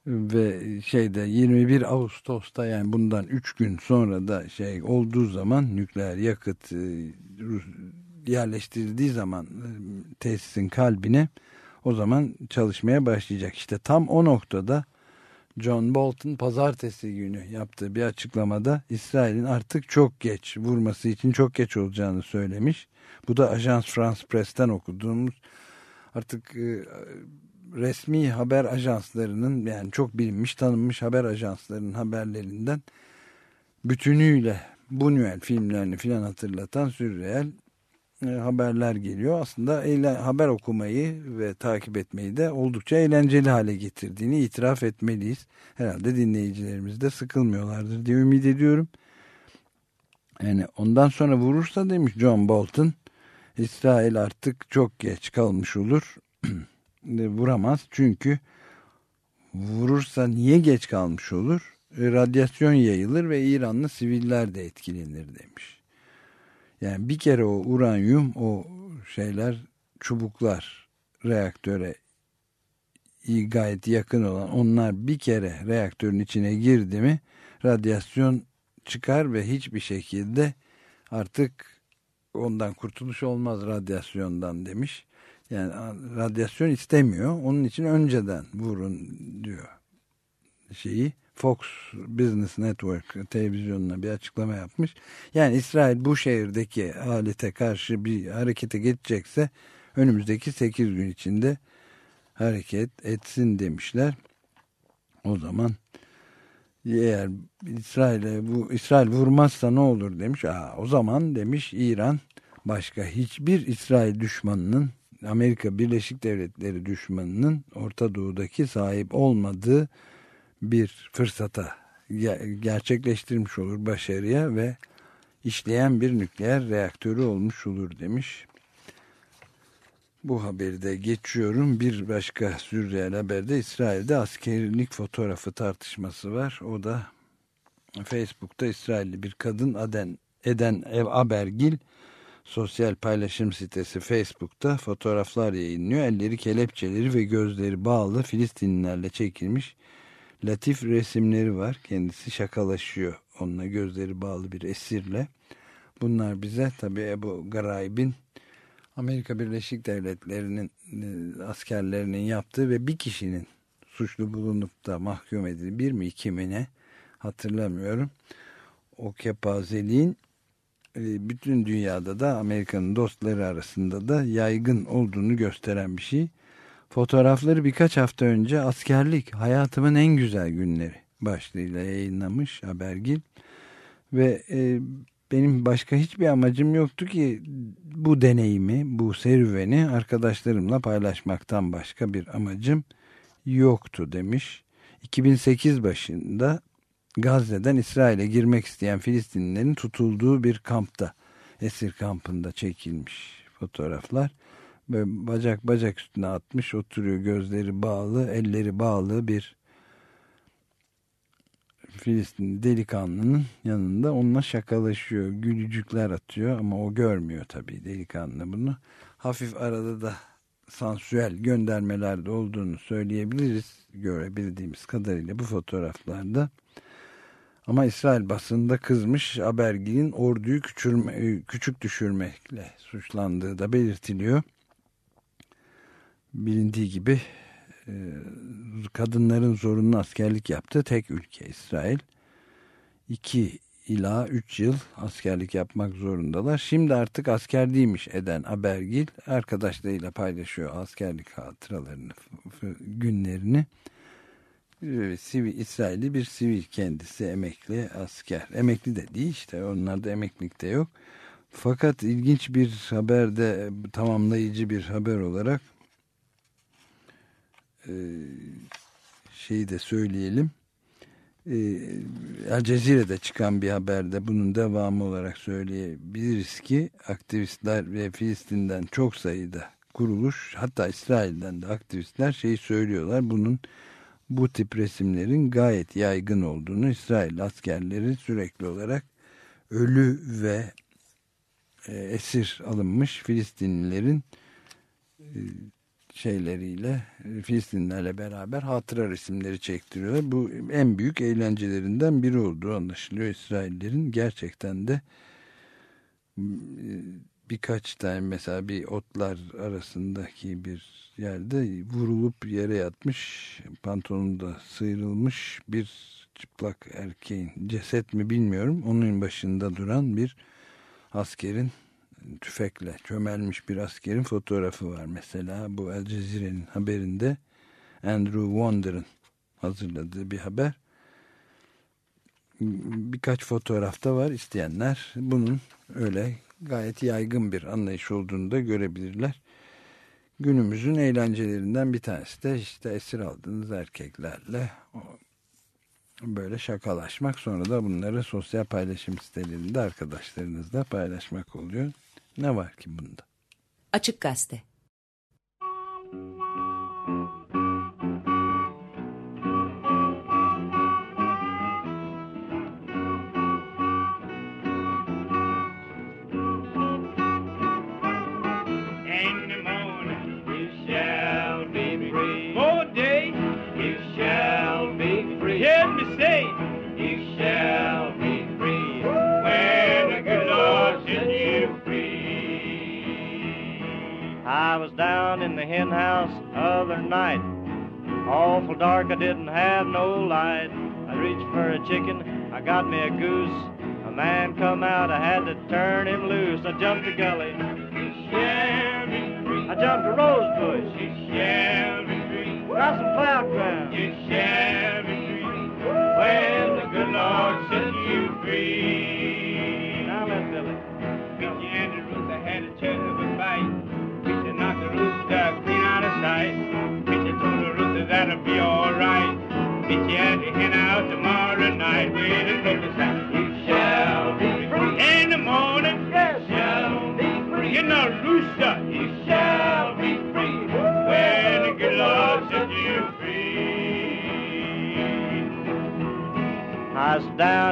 Ve şeyde 21 Ağustos'ta yani bundan 3 gün sonra da şey olduğu zaman nükleer yakıt e, yerleştirildiği zaman e, tesisin kalbine o zaman çalışmaya başlayacak. İşte tam o noktada John Bolton pazartesi günü yaptığı bir açıklamada İsrail'in artık çok geç vurması için çok geç olacağını söylemiş. Bu da Ajans France Press'ten okuduğumuz artık e, resmi haber ajanslarının yani çok bilinmiş tanınmış haber ajanslarının haberlerinden bütünüyle bu Nüel filmlerini filan hatırlatan sürreel e, haberler geliyor. Aslında eğlen, haber okumayı ve takip etmeyi de oldukça eğlenceli hale getirdiğini itiraf etmeliyiz. Herhalde dinleyicilerimiz de sıkılmıyorlardır diye ümit ediyorum. Yani ondan sonra vurursa demiş John Bolton İsrail artık çok geç kalmış olur. [CLEARS THROAT] Vuramaz çünkü vurursa niye geç kalmış olur? E, radyasyon yayılır ve İranlı siviller de etkilenir demiş. Yani bir kere o uranyum o şeyler çubuklar reaktöre gayet yakın olan onlar bir kere reaktörün içine girdi mi radyasyon çıkar ve hiçbir şekilde artık ondan kurtuluş olmaz radyasyondan demiş. Yani radyasyon istemiyor. Onun için önceden vurun diyor şeyi. Fox Business Network televizyonuna bir açıklama yapmış. Yani İsrail bu şehirdeki alete karşı bir harekete geçecekse önümüzdeki 8 gün içinde hareket etsin demişler. O zaman eğer İsrail'e bu İsrail vurmazsa ne olur demiş. Aa, o zaman demiş İran başka hiçbir İsrail düşmanının Amerika Birleşik Devletleri düşmanının Orta Doğu'daki sahip olmadığı bir fırsata gerçekleştirmiş olur başarıya ve işleyen bir nükleer reaktörü olmuş olur demiş. Bu haberi de geçiyorum. Bir başka sürreel haberde İsrail'de askerlik fotoğrafı tartışması var. O da Facebook'ta İsrailli bir kadın Aden, Eden Ev Abergil sosyal paylaşım sitesi Facebook'ta fotoğraflar yayınlıyor. Elleri kelepçeleri ve gözleri bağlı Filistinlilerle çekilmiş latif resimleri var. Kendisi şakalaşıyor onunla gözleri bağlı bir esirle. Bunlar bize tabi Ebu Garaib'in Amerika Birleşik Devletleri'nin e, askerlerinin yaptığı ve bir kişinin suçlu bulunup da mahkum edildi. Bir mi iki mi ne hatırlamıyorum. O kepazeliğin bütün dünyada da Amerika'nın dostları arasında da yaygın olduğunu gösteren bir şey. Fotoğrafları birkaç hafta önce askerlik hayatımın en güzel günleri başlığıyla yayınlamış Habergil. Ve e, benim başka hiçbir amacım yoktu ki bu deneyimi, bu serüveni arkadaşlarımla paylaşmaktan başka bir amacım yoktu demiş. 2008 başında Gazze'den İsrail'e girmek isteyen Filistinlilerin tutulduğu bir kampta, esir kampında çekilmiş fotoğraflar. Böyle bacak bacak üstüne atmış oturuyor gözleri bağlı elleri bağlı bir Filistin delikanlının yanında. Onunla şakalaşıyor gülücükler atıyor ama o görmüyor tabii delikanlı bunu. Hafif arada da sansüel göndermeler de olduğunu söyleyebiliriz. Görebildiğimiz kadarıyla bu fotoğraflarda ama İsrail basında kızmış Habergil'in orduyu küçülme, küçük düşürmekle suçlandığı da belirtiliyor bilindiği gibi e, kadınların zorunlu askerlik yaptığı tek ülke İsrail. 2 ila 3 yıl askerlik yapmak zorundalar. Şimdi artık asker değilmiş Eden Abergil arkadaşlarıyla paylaşıyor askerlik hatıralarını, günlerini. Sivil, İsrailli bir sivil kendisi emekli asker. Emekli de değil işte onlarda emeklilik de yok. Fakat ilginç bir haberde tamamlayıcı bir haber olarak e, şeyi de söyleyelim. E, Cezire'de çıkan bir haberde bunun devamı olarak söyleyebiliriz ki aktivistler ve Filistin'den çok sayıda kuruluş hatta İsrail'den de aktivistler şeyi söylüyorlar bunun bu tip resimlerin gayet yaygın olduğunu İsrail askerleri sürekli olarak ölü ve e, esir alınmış Filistinlilerin e, şeyleriyle Filistinlerle beraber hatıra resimleri çektiriyorlar. Bu en büyük eğlencelerinden biri olduğu anlaşılıyor İsraillerin. Gerçekten de e, birkaç tane mesela bir otlar arasındaki bir yerde vurulup yere yatmış pantolonu da sıyrılmış bir çıplak erkeğin. Ceset mi bilmiyorum onun başında duran bir askerin tüfekle çömelmiş bir askerin fotoğrafı var mesela. Bu El Cezire'nin haberinde Andrew Wonder'ın hazırladığı bir haber. Birkaç fotoğrafta var isteyenler. Bunun öyle gayet yaygın bir anlayış olduğunu da görebilirler. Günümüzün eğlencelerinden bir tanesi de işte esir aldığınız erkeklerle böyle şakalaşmak sonra da bunları sosyal paylaşım sitelerinde arkadaşlarınızla paylaşmak oluyor. Ne var ki bunda? Açık Gazete down in the hen house other night. Awful dark, I didn't have no light. I reached for a chicken, I got me a goose. A man come out, I had to turn him loose. I jumped a gully. I jumped a rose bush, you shall be free. Got some cloud crown, you shall be. When the good Lord set you free.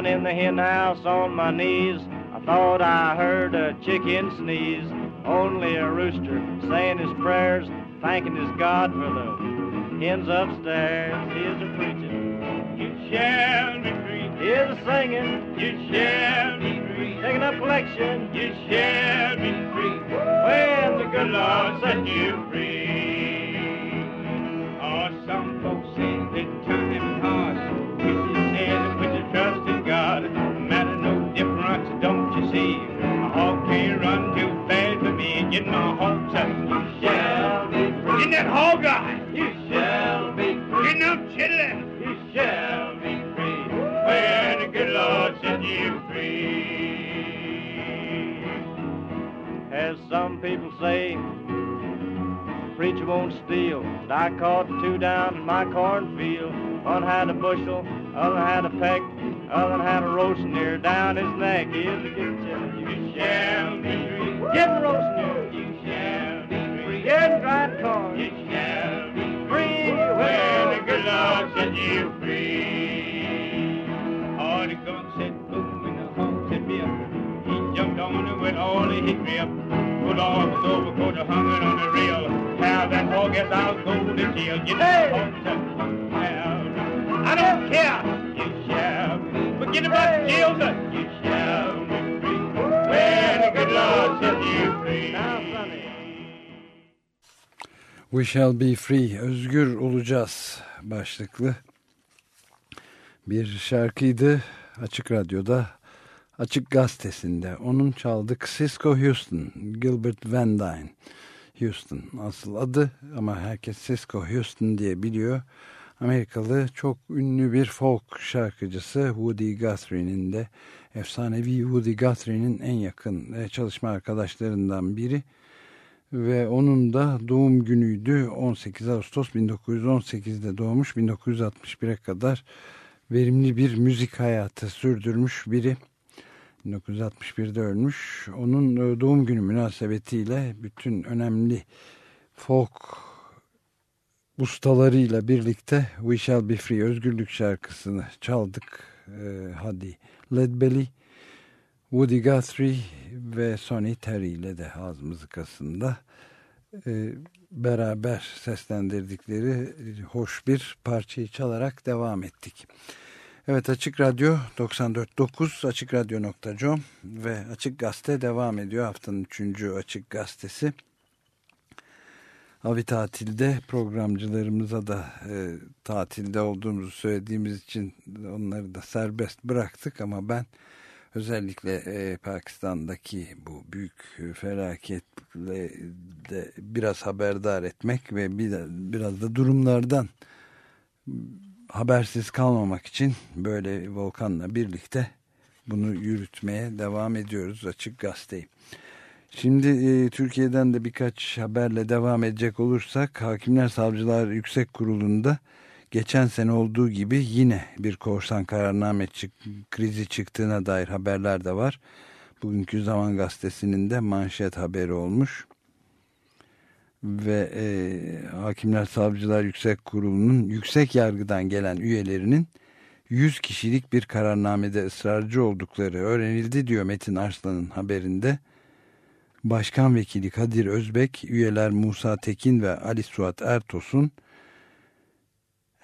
Down in the hen house on my knees. I thought I heard a chicken sneeze. Only a rooster saying his prayers, thanking his God for the hens upstairs. Here's a preaching, you shall be free. Here's a singing, you shall be free. Taking up collection, you shall be free. When the good Lord set you free. Free. In that hog eye, you shall be free. Get them children, you shall be free. When the good Lord set you free. As some people say, preacher won't steal. But I caught two down in my cornfield. One had a bushel, other had a peck, other had a roast near down his neck. A good chillin', you shall be free. Get the roast near, you free. Get dried you shall be free. When the good Lord set you free. Oh, the gun said boom and the hog said me. He jumped on it with all the hickory up. Put all was over, caught a hung it on the rail. How that hog gets out gold and. Get that hog to I don't care. You shall be. Forget about the jails. You shall be free. When the good Lord set you free. Now. We shall be free, özgür olacağız başlıklı bir şarkıydı Açık Radyo'da, Açık Gazetesi'nde. Onun çaldık Cisco Houston, Gilbert Van Dyne Houston asıl adı ama herkes Cisco Houston diye biliyor. Amerikalı çok ünlü bir folk şarkıcısı Woody Guthrie'nin de efsanevi Woody Guthrie'nin en yakın e, çalışma arkadaşlarından biri ve onun da doğum günüydü. 18 Ağustos 1918'de doğmuş. 1961'e kadar verimli bir müzik hayatı sürdürmüş biri. 1961'de ölmüş. Onun e, doğum günü münasebetiyle bütün önemli folk ustalarıyla birlikte We Shall Be Free özgürlük şarkısını çaldık. Ee, hadi Led Belly Woody Guthrie ve Sonny Terry ile de haz mızıkasında e, beraber seslendirdikleri e, hoş bir parçayı çalarak devam ettik. Evet Açık Radyo 94.9 AçıkRadyo.com ve Açık Gazete devam ediyor. Haftanın 3. Açık Gazetesi. Avi tatilde programcılarımıza da e, tatilde olduğumuzu söylediğimiz için onları da serbest bıraktık ama ben özellikle e, Pakistan'daki bu büyük felaketle de biraz haberdar etmek ve bir, biraz da durumlardan habersiz kalmamak için böyle Volkan'la birlikte bunu yürütmeye devam ediyoruz açık gazeteyi. Şimdi e, Türkiye'den de birkaç haberle devam edecek olursak Hakimler Savcılar Yüksek Kurulu'nda geçen sene olduğu gibi yine bir korsan kararname çık krizi çıktığına dair haberler de var. Bugünkü Zaman Gazetesi'nin de manşet haberi olmuş. Ve e, Hakimler Savcılar Yüksek Kurulu'nun yüksek yargıdan gelen üyelerinin 100 kişilik bir kararnamede ısrarcı oldukları öğrenildi diyor Metin Arslan'ın haberinde. Başkan Vekili Kadir Özbek, üyeler Musa Tekin ve Ali Suat Ertos'un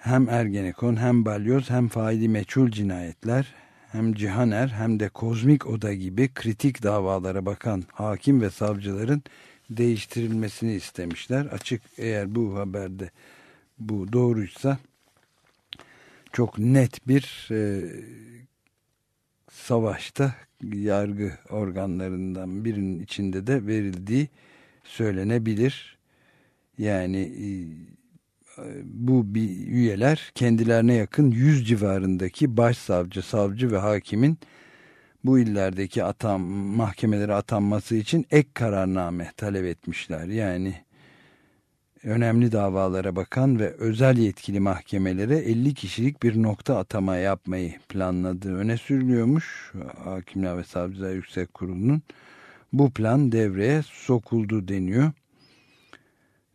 hem Ergenekon hem Balyoz hem faili meçhul cinayetler hem Cihaner hem de Kozmik Oda gibi kritik davalara bakan hakim ve savcıların değiştirilmesini istemişler. Açık eğer bu haberde bu doğruysa çok net bir e, savaşta yargı organlarından birinin içinde de verildiği söylenebilir. Yani e, bu üyeler kendilerine yakın 100 civarındaki başsavcı, savcı ve hakimin bu illerdeki atam, mahkemelere atanması için ek kararname talep etmişler. Yani önemli davalara bakan ve özel yetkili mahkemelere 50 kişilik bir nokta atama yapmayı planladığı öne sürülüyormuş. Hakimler ve Savcılar Yüksek Kurulu'nun bu plan devreye sokuldu deniyor.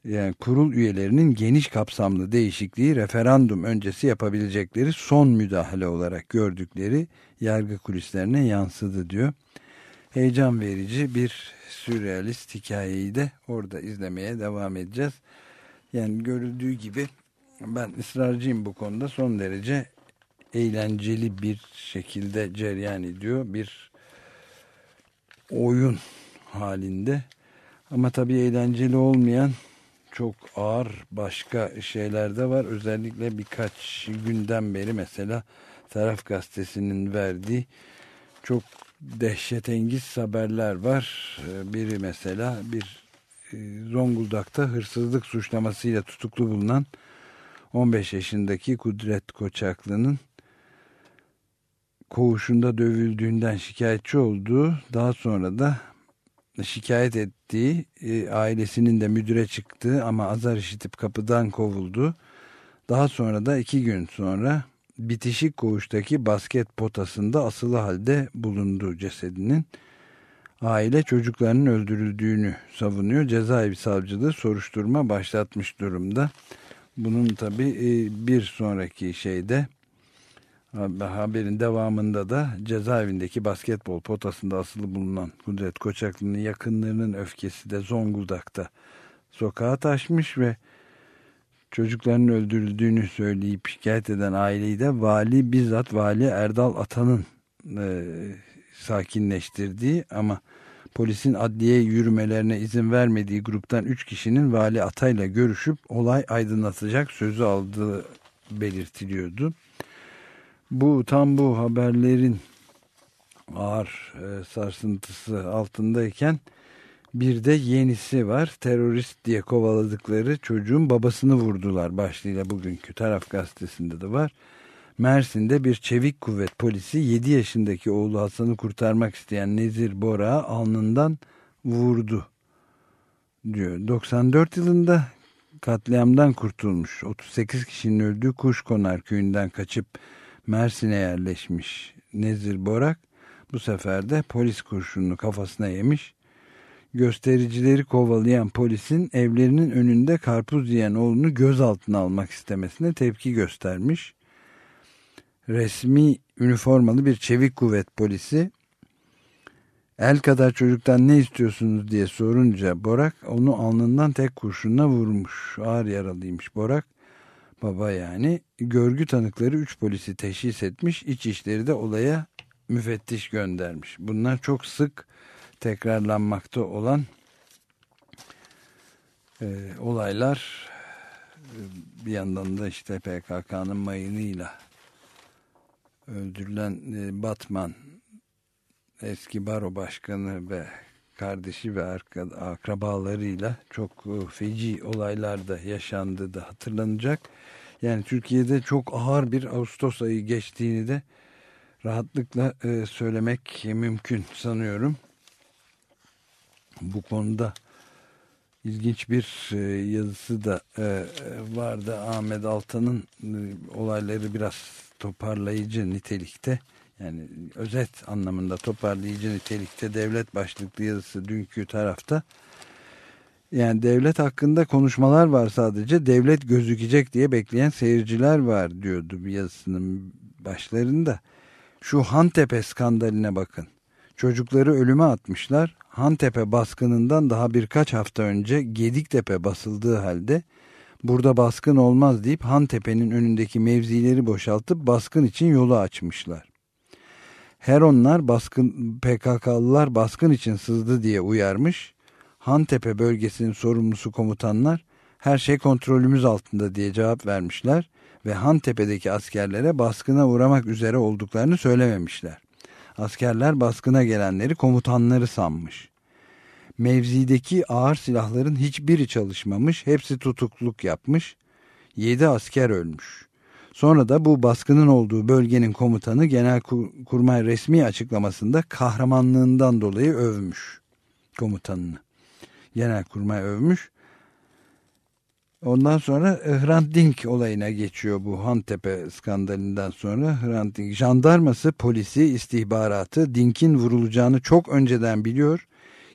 Yani kurul üyelerinin geniş kapsamlı değişikliği referandum öncesi yapabilecekleri son müdahale olarak gördükleri yargı kulislerine yansıdı diyor. Heyecan verici bir sürrealist hikayeyi de orada izlemeye devam edeceğiz. Yani görüldüğü gibi ben ısrarcıyım bu konuda son derece eğlenceli bir şekilde cereyan ediyor. Bir oyun halinde ama tabii eğlenceli olmayan çok ağır başka şeyler de var. Özellikle birkaç günden beri mesela Taraf Gazetesi'nin verdiği çok dehşetengiz haberler var. Biri mesela bir Zonguldak'ta hırsızlık suçlamasıyla tutuklu bulunan 15 yaşındaki Kudret Koçaklı'nın koğuşunda dövüldüğünden şikayetçi olduğu daha sonra da şikayet ettiği e, ailesinin de müdüre çıktığı ama azar işitip kapıdan kovuldu. Daha sonra da iki gün sonra bitişik koğuştaki basket potasında asılı halde bulundu cesedinin. Aile çocuklarının öldürüldüğünü savunuyor. Cezaevi savcılığı soruşturma başlatmış durumda. Bunun tabi e, bir sonraki şeyde haberin devamında da cezaevindeki basketbol potasında asılı bulunan Kudret Koçaklı'nın yakınlarının öfkesi de Zonguldak'ta sokağa taşmış ve çocukların öldürüldüğünü söyleyip şikayet eden aileyi de vali bizzat vali Erdal Atan'ın e, sakinleştirdiği ama polisin adliye yürümelerine izin vermediği gruptan 3 kişinin vali Atay'la görüşüp olay aydınlatacak sözü aldığı belirtiliyordu. Bu tam bu haberlerin ağır e, sarsıntısı altındayken bir de yenisi var. Terörist diye kovaladıkları çocuğun babasını vurdular başlığıyla bugünkü taraf gazetesinde de var. Mersin'de bir çevik kuvvet polisi 7 yaşındaki oğlu Hasan'ı kurtarmak isteyen Nezir Bora alnından vurdu diyor. 94 yılında katliamdan kurtulmuş. 38 kişinin öldüğü Kuşkonar köyünden kaçıp Mersin'e yerleşmiş Nezir Borak bu sefer de polis kurşununu kafasına yemiş. Göstericileri kovalayan polisin evlerinin önünde karpuz yiyen oğlunu gözaltına almak istemesine tepki göstermiş. Resmi üniformalı bir çevik kuvvet polisi El kadar çocuktan ne istiyorsunuz diye sorunca Borak onu alnından tek kurşunla vurmuş. Ağır yaralıymış Borak. Baba yani. Görgü tanıkları 3 polisi teşhis etmiş. İçişleri de olaya müfettiş göndermiş. Bunlar çok sık tekrarlanmakta olan e, olaylar. E, bir yandan da işte PKK'nın mayınıyla öldürülen e, Batman eski baro başkanı ve kardeşi ve akrabalarıyla çok e, feci olaylarda yaşandığı da hatırlanacak. Yani Türkiye'de çok ağır bir Ağustos ayı geçtiğini de rahatlıkla e, söylemek mümkün sanıyorum. Bu konuda ilginç bir e, yazısı da vardı Ahmet Altan'ın olayları biraz toparlayıcı nitelikte yani özet anlamında toparlayıcı nitelikte devlet başlıklı yazısı dünkü tarafta. Yani devlet hakkında konuşmalar var sadece devlet gözükecek diye bekleyen seyirciler var diyordu bir yazısının başlarında. Şu Hantepe skandaline bakın. Çocukları ölüme atmışlar. Hantepe baskınından daha birkaç hafta önce Gediktepe basıldığı halde burada baskın olmaz deyip Hantepe'nin önündeki mevzileri boşaltıp baskın için yolu açmışlar. Heronlar baskın PKK'lılar baskın için sızdı diye uyarmış. Hantepe bölgesinin sorumlusu komutanlar her şey kontrolümüz altında diye cevap vermişler ve Hantepe'deki askerlere baskına uğramak üzere olduklarını söylememişler. Askerler baskına gelenleri komutanları sanmış. Mevzideki ağır silahların hiçbiri çalışmamış, hepsi tutukluk yapmış. Yedi asker ölmüş. Sonra da bu baskının olduğu bölgenin komutanı Genelkurmay resmi açıklamasında kahramanlığından dolayı övmüş komutanını. Genelkurmay övmüş. Ondan sonra Hrant Dink olayına geçiyor bu Hantepe skandalinden sonra. Hrant Dink jandarması, polisi, istihbaratı Dink'in vurulacağını çok önceden biliyor.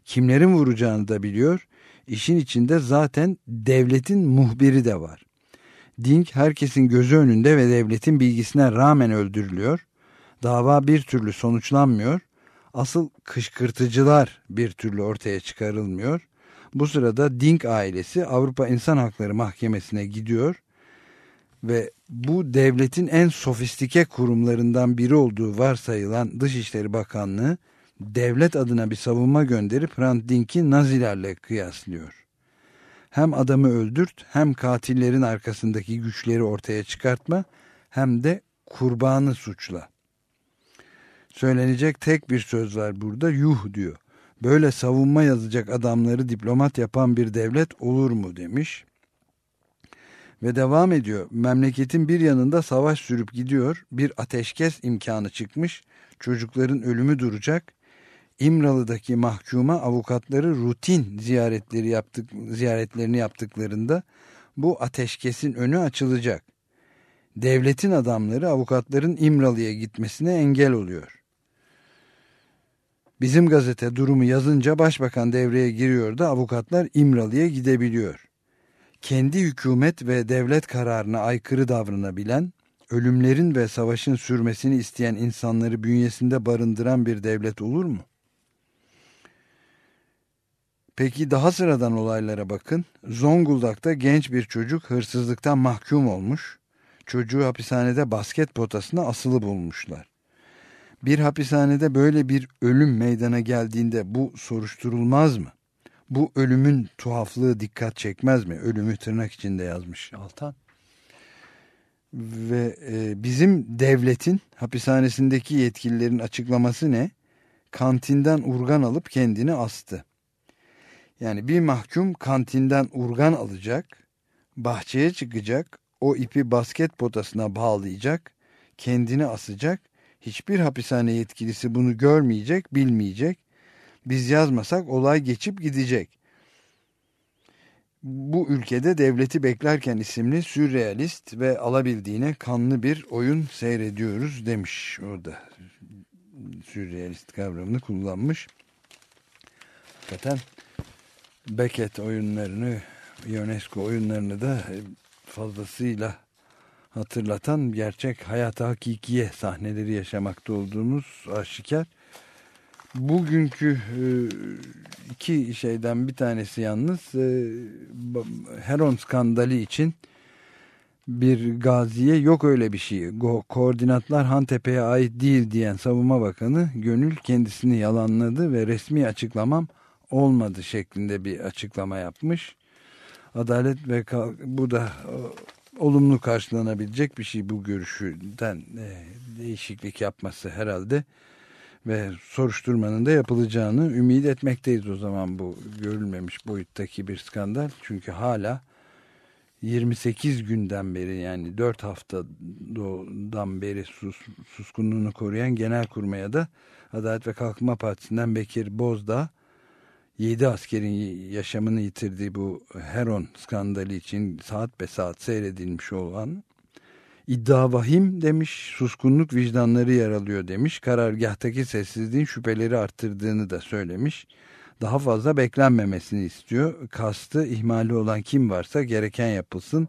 Kimlerin vuracağını da biliyor. İşin içinde zaten devletin muhbiri de var. Dink herkesin gözü önünde ve devletin bilgisine rağmen öldürülüyor. Dava bir türlü sonuçlanmıyor. Asıl kışkırtıcılar bir türlü ortaya çıkarılmıyor. Bu sırada Dink ailesi Avrupa İnsan Hakları Mahkemesi'ne gidiyor ve bu devletin en sofistike kurumlarından biri olduğu varsayılan Dışişleri Bakanlığı devlet adına bir savunma gönderip Hrant Dink'i Nazilerle kıyaslıyor hem adamı öldürt hem katillerin arkasındaki güçleri ortaya çıkartma hem de kurbanı suçla. Söylenecek tek bir söz var burada yuh diyor. Böyle savunma yazacak adamları diplomat yapan bir devlet olur mu demiş. Ve devam ediyor. Memleketin bir yanında savaş sürüp gidiyor. Bir ateşkes imkanı çıkmış. Çocukların ölümü duracak. İmralı'daki mahkuma avukatları rutin ziyaretleri yaptık, ziyaretlerini yaptıklarında bu ateşkesin önü açılacak. Devletin adamları avukatların İmralı'ya gitmesine engel oluyor. Bizim gazete durumu yazınca başbakan devreye giriyor da avukatlar İmralı'ya gidebiliyor. Kendi hükümet ve devlet kararına aykırı davranabilen, ölümlerin ve savaşın sürmesini isteyen insanları bünyesinde barındıran bir devlet olur mu? Peki daha sıradan olaylara bakın. Zonguldak'ta genç bir çocuk hırsızlıktan mahkum olmuş. Çocuğu hapishanede basket potasına asılı bulmuşlar. Bir hapishanede böyle bir ölüm meydana geldiğinde bu soruşturulmaz mı? Bu ölümün tuhaflığı dikkat çekmez mi? Ölümü tırnak içinde yazmış Altan. Ve e, bizim devletin hapishanesindeki yetkililerin açıklaması ne? Kantinden urgan alıp kendini astı. Yani bir mahkum kantinden urgan alacak, bahçeye çıkacak, o ipi basket potasına bağlayacak, kendini asacak. Hiçbir hapishane yetkilisi bunu görmeyecek, bilmeyecek. Biz yazmasak olay geçip gidecek. Bu ülkede devleti beklerken isimli sürrealist ve alabildiğine kanlı bir oyun seyrediyoruz demiş orada. Sürrealist kavramını kullanmış. Hakikaten Beckett oyunlarını, UNESCO oyunlarını da fazlasıyla hatırlatan gerçek hayata hakikiye sahneleri yaşamakta olduğumuz aşikar. bugünkü e, iki şeyden bir tanesi yalnız e, Heron skandalı için bir gaziye yok öyle bir şey. Koordinatlar Hantepe'ye ait değil diyen savunma bakanı Gönül kendisini yalanladı ve resmi açıklamam olmadı şeklinde bir açıklama yapmış. Adalet ve bu da e, olumlu karşılanabilecek bir şey bu görüşüden e, değişiklik yapması herhalde ve soruşturmanın da yapılacağını ümit etmekteyiz o zaman bu görülmemiş boyuttaki bir skandal. Çünkü hala 28 günden beri yani 4 haftadan beri sus, suskunluğunu koruyan Genelkurmay'a da Adalet ve Kalkınma Partisi'nden Bekir Bozdağ 7 askerin yaşamını yitirdiği bu Heron skandalı için saat be saat seyredilmiş olan iddia vahim demiş, suskunluk vicdanları yaralıyor demiş, karargahtaki sessizliğin şüpheleri arttırdığını da söylemiş. Daha fazla beklenmemesini istiyor. Kastı ihmali olan kim varsa gereken yapılsın.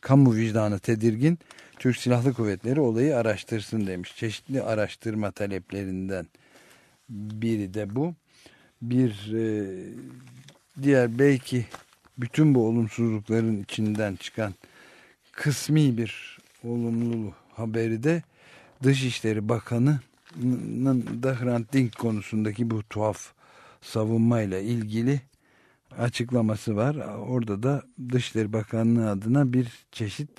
Kamu vicdanı tedirgin. Türk Silahlı Kuvvetleri olayı araştırsın demiş. Çeşitli araştırma taleplerinden biri de bu. Bir e, diğer belki bütün bu olumsuzlukların içinden çıkan kısmi bir olumlu haberi de Dışişleri Bakanı'nın da Dink konusundaki bu tuhaf savunmayla ilgili açıklaması var. Orada da Dışişleri Bakanlığı adına bir çeşit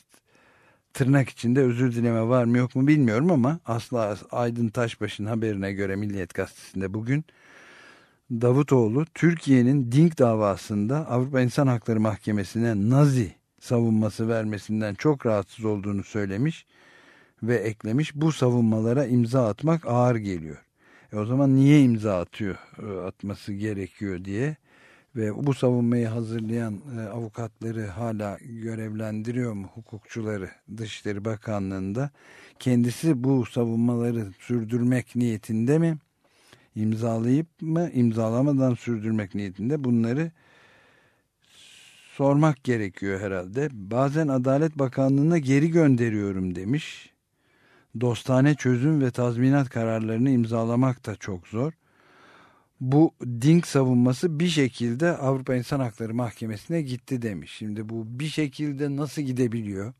tırnak içinde özür dileme var mı yok mu bilmiyorum ama asla Aydın Taşbaş'ın haberine göre Milliyet Gazetesi'nde bugün Davutoğlu Türkiye'nin Dink davasında Avrupa İnsan Hakları Mahkemesi'ne Nazi savunması vermesinden çok rahatsız olduğunu söylemiş ve eklemiş bu savunmalara imza atmak ağır geliyor. E o zaman niye imza atıyor e, atması gerekiyor diye ve bu savunmayı hazırlayan e, avukatları hala görevlendiriyor mu hukukçuları Dışişleri Bakanlığı'nda kendisi bu savunmaları sürdürmek niyetinde mi imzalayıp mı imzalamadan sürdürmek niyetinde bunları sormak gerekiyor herhalde. Bazen Adalet Bakanlığı'na geri gönderiyorum demiş. Dostane çözüm ve tazminat kararlarını imzalamak da çok zor. Bu Dink savunması bir şekilde Avrupa İnsan Hakları Mahkemesi'ne gitti demiş. Şimdi bu bir şekilde nasıl gidebiliyor?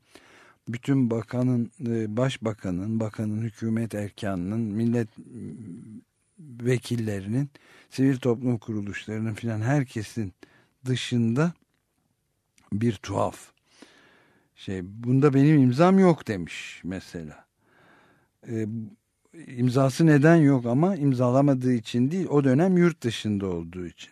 Bütün bakanın, başbakanın, bakanın, hükümet erkanının, millet vekillerinin, sivil toplum kuruluşlarının filan herkesin dışında bir tuhaf şey. Bunda benim imzam yok demiş mesela. Ee, imzası neden yok ama imzalamadığı için değil o dönem yurt dışında olduğu için.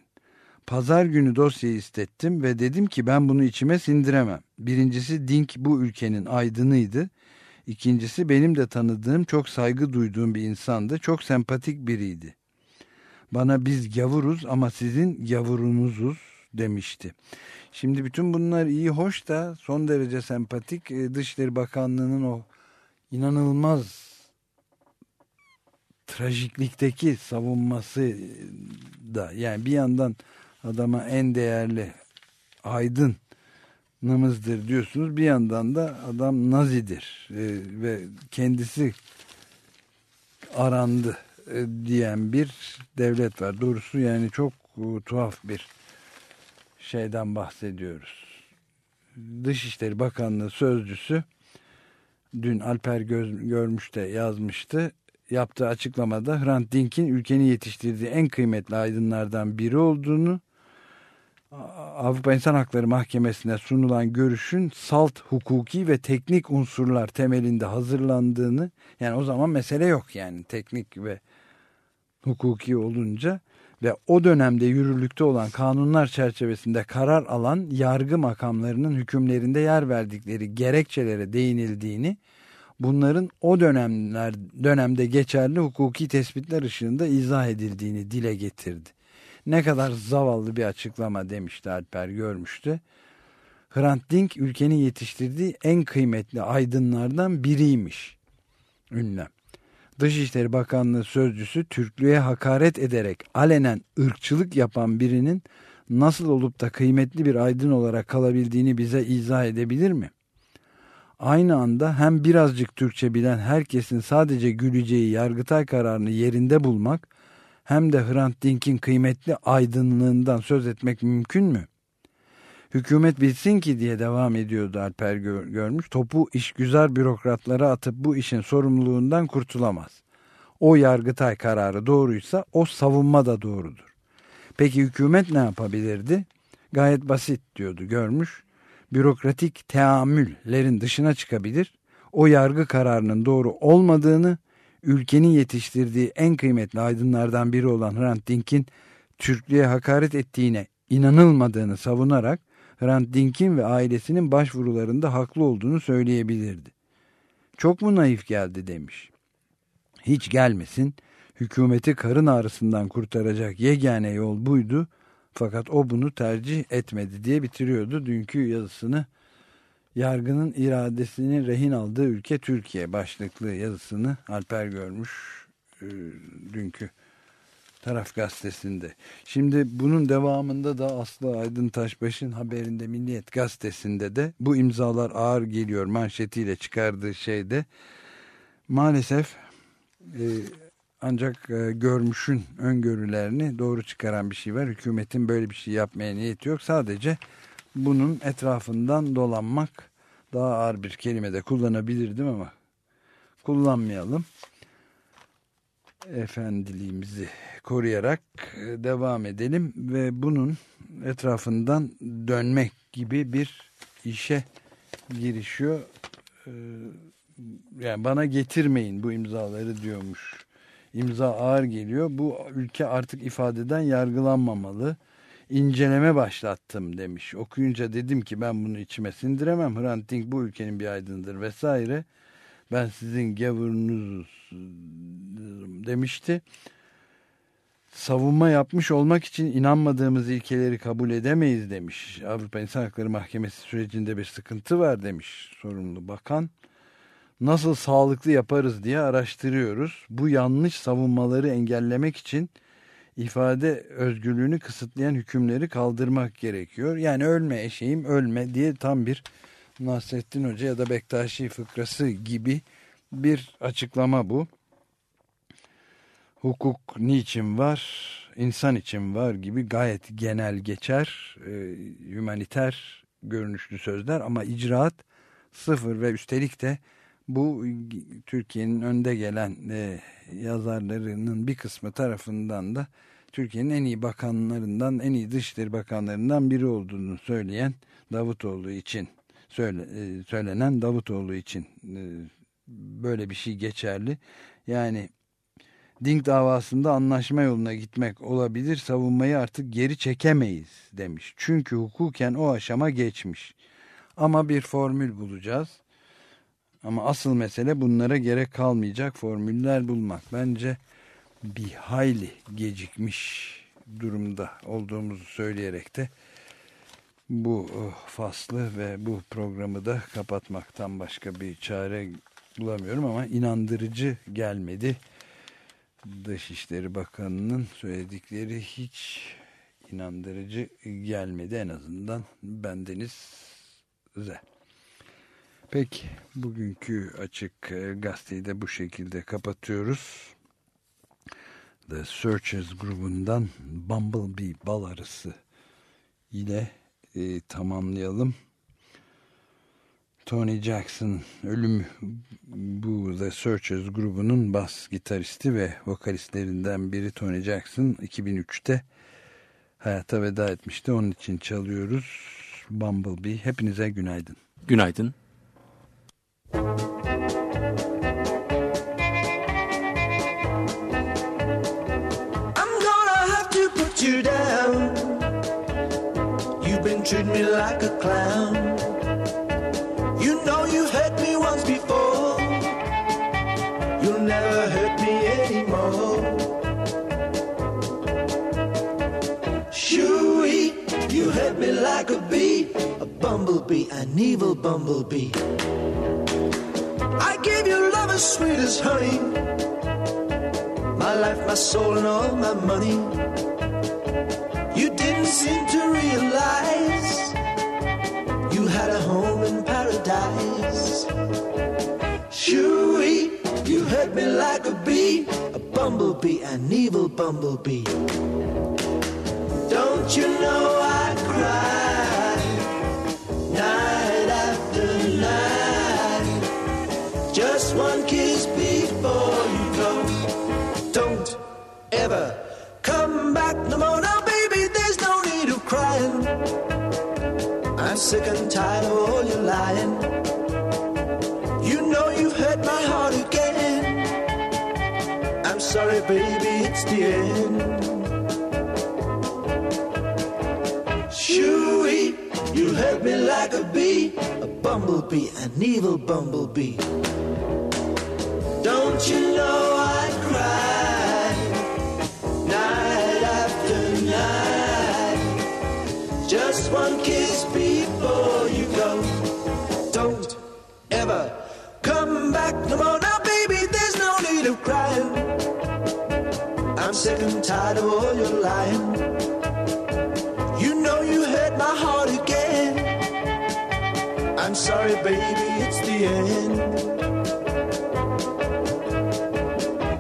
Pazar günü dosyayı istettim ve dedim ki ben bunu içime sindiremem. Birincisi Dink bu ülkenin aydınıydı. İkincisi benim de tanıdığım çok saygı duyduğum bir insandı. Çok sempatik biriydi. Bana biz gavuruz ama sizin gavurunuzuz demişti. Şimdi bütün bunlar iyi hoş da son derece sempatik Dışişleri Bakanlığı'nın o inanılmaz trajiklikteki savunması da yani bir yandan adama en değerli aydınımızdır diyorsunuz. Bir yandan da adam nazidir e, ve kendisi arandı e, diyen bir devlet var. Doğrusu yani çok e, tuhaf bir şeyden bahsediyoruz. Dışişleri Bakanlığı sözcüsü dün Alper Göz, Görmüş de yazmıştı. Yaptığı açıklamada Hrant Dink'in ülkenin yetiştirdiği en kıymetli aydınlardan biri olduğunu Avrupa İnsan Hakları Mahkemesi'ne sunulan görüşün salt hukuki ve teknik unsurlar temelinde hazırlandığını yani o zaman mesele yok yani teknik ve hukuki olunca ve o dönemde yürürlükte olan kanunlar çerçevesinde karar alan yargı makamlarının hükümlerinde yer verdikleri gerekçelere değinildiğini bunların o dönemler dönemde geçerli hukuki tespitler ışığında izah edildiğini dile getirdi. Ne kadar zavallı bir açıklama demişti Alper görmüştü. Hrant Dink ülkenin yetiştirdiği en kıymetli aydınlardan biriymiş. Ünlem. Dışişleri Bakanlığı sözcüsü Türklüğe hakaret ederek alenen ırkçılık yapan birinin nasıl olup da kıymetli bir aydın olarak kalabildiğini bize izah edebilir mi? Aynı anda hem birazcık Türkçe bilen herkesin sadece güleceği Yargıtay kararını yerinde bulmak hem de Hrant Dink'in kıymetli aydınlığından söz etmek mümkün mü? Hükümet bilsin ki diye devam ediyordu Alper gör, görmüş. Topu işgüzar bürokratlara atıp bu işin sorumluluğundan kurtulamaz. O yargıtay kararı doğruysa o savunma da doğrudur. Peki hükümet ne yapabilirdi? Gayet basit diyordu görmüş. Bürokratik teamüllerin dışına çıkabilir. O yargı kararının doğru olmadığını, ülkenin yetiştirdiği en kıymetli aydınlardan biri olan Hrant Dink'in Türklüğe hakaret ettiğine inanılmadığını savunarak Hrant Dink'in ve ailesinin başvurularında haklı olduğunu söyleyebilirdi. Çok mu naif geldi demiş. Hiç gelmesin, hükümeti karın ağrısından kurtaracak yegane yol buydu fakat o bunu tercih etmedi diye bitiriyordu dünkü yazısını. Yargının iradesini rehin aldığı ülke Türkiye başlıklı yazısını Alper görmüş e, dünkü Taraf Gazetesi'nde. Şimdi bunun devamında da Aslı Aydın Taşbaş'ın haberinde Milliyet Gazetesi'nde de bu imzalar ağır geliyor manşetiyle çıkardığı şeyde maalesef e, ancak e, görmüşün öngörülerini doğru çıkaran bir şey var. Hükümetin böyle bir şey yapmaya niyeti yok. Sadece bunun etrafından dolanmak daha ağır bir kelime de kullanabilirdim ama kullanmayalım. Efendiliğimizi koruyarak e, devam edelim ve bunun etrafından dönmek gibi bir işe girişiyor. Ee, yani bana getirmeyin bu imzaları diyormuş. İmza ağır geliyor. Bu ülke artık ifadeden yargılanmamalı. İnceleme başlattım demiş. Okuyunca dedim ki ben bunu içime sindiremem. Hrant Dink bu ülkenin bir aydınıdır vesaire. Ben sizin gavurunuzum demişti savunma yapmış olmak için inanmadığımız ilkeleri kabul edemeyiz demiş. Avrupa İnsan Hakları Mahkemesi sürecinde bir sıkıntı var demiş sorumlu bakan. Nasıl sağlıklı yaparız diye araştırıyoruz. Bu yanlış savunmaları engellemek için ifade özgürlüğünü kısıtlayan hükümleri kaldırmak gerekiyor. Yani ölme eşeğim ölme diye tam bir Nasrettin Hoca ya da Bektaşi fıkrası gibi bir açıklama bu hukuk niçin var, insan için var gibi gayet genel geçer, e, humaniter görünüşlü sözler ama icraat sıfır ve üstelik de bu Türkiye'nin önde gelen e, yazarlarının bir kısmı tarafından da Türkiye'nin en iyi bakanlarından, en iyi dışişleri bakanlarından biri olduğunu söyleyen Davutoğlu için söyle, e, söylenen Davutoğlu için e, böyle bir şey geçerli. Yani Dink davasında anlaşma yoluna gitmek olabilir, savunmayı artık geri çekemeyiz demiş. Çünkü hukuken o aşama geçmiş. Ama bir formül bulacağız. Ama asıl mesele bunlara gerek kalmayacak formüller bulmak. Bence bir hayli gecikmiş durumda olduğumuzu söyleyerek de bu oh, faslı ve bu programı da kapatmaktan başka bir çare bulamıyorum ama inandırıcı gelmedi Dışişleri Bakanı'nın söyledikleri hiç inandırıcı gelmedi en azından bendeniz size. Peki bugünkü açık e, gazeteyi de bu şekilde kapatıyoruz. The Searchers grubundan Bumblebee bal arısı ile e, tamamlayalım. Tony Jackson ölümü bu The Searchers grubunun bas gitaristi ve vokalistlerinden biri Tony Jackson 2003'te hayata veda etmişti. Onun için çalıyoruz Bumblebee. Hepinize günaydın. Günaydın. Treating me like a clown. You know you've hurt me once before. You'll never hurt me anymore. Shooey, you hurt me like a bee, a bumblebee, an evil bumblebee. I gave you love as sweet as honey my life, my soul, and all my money. You didn't seem to realize you had a home in paradise. Shooey, you hurt me like a bee, a bumblebee, an evil bumblebee. Don't you know I cry sick and tired of all your lying. You know you've hurt my heart again. I'm sorry, baby, it's the end. Shooey, you hurt me like a bee, a bumblebee, an evil bumblebee. Don't you know I cry night after night? Just one kiss ever come back no more now, baby. There's no need of crying. I'm sick and tired of all your lying. You know you hurt my heart again. I'm sorry, baby, it's the end.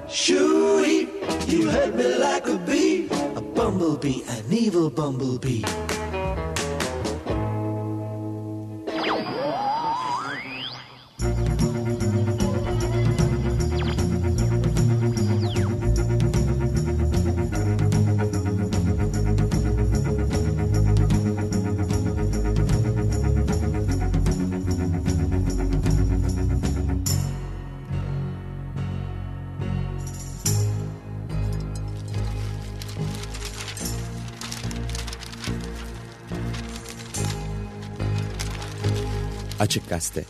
Shooey, you hurt me like a bee, a bumblebee, an evil bumblebee. Açık Gazete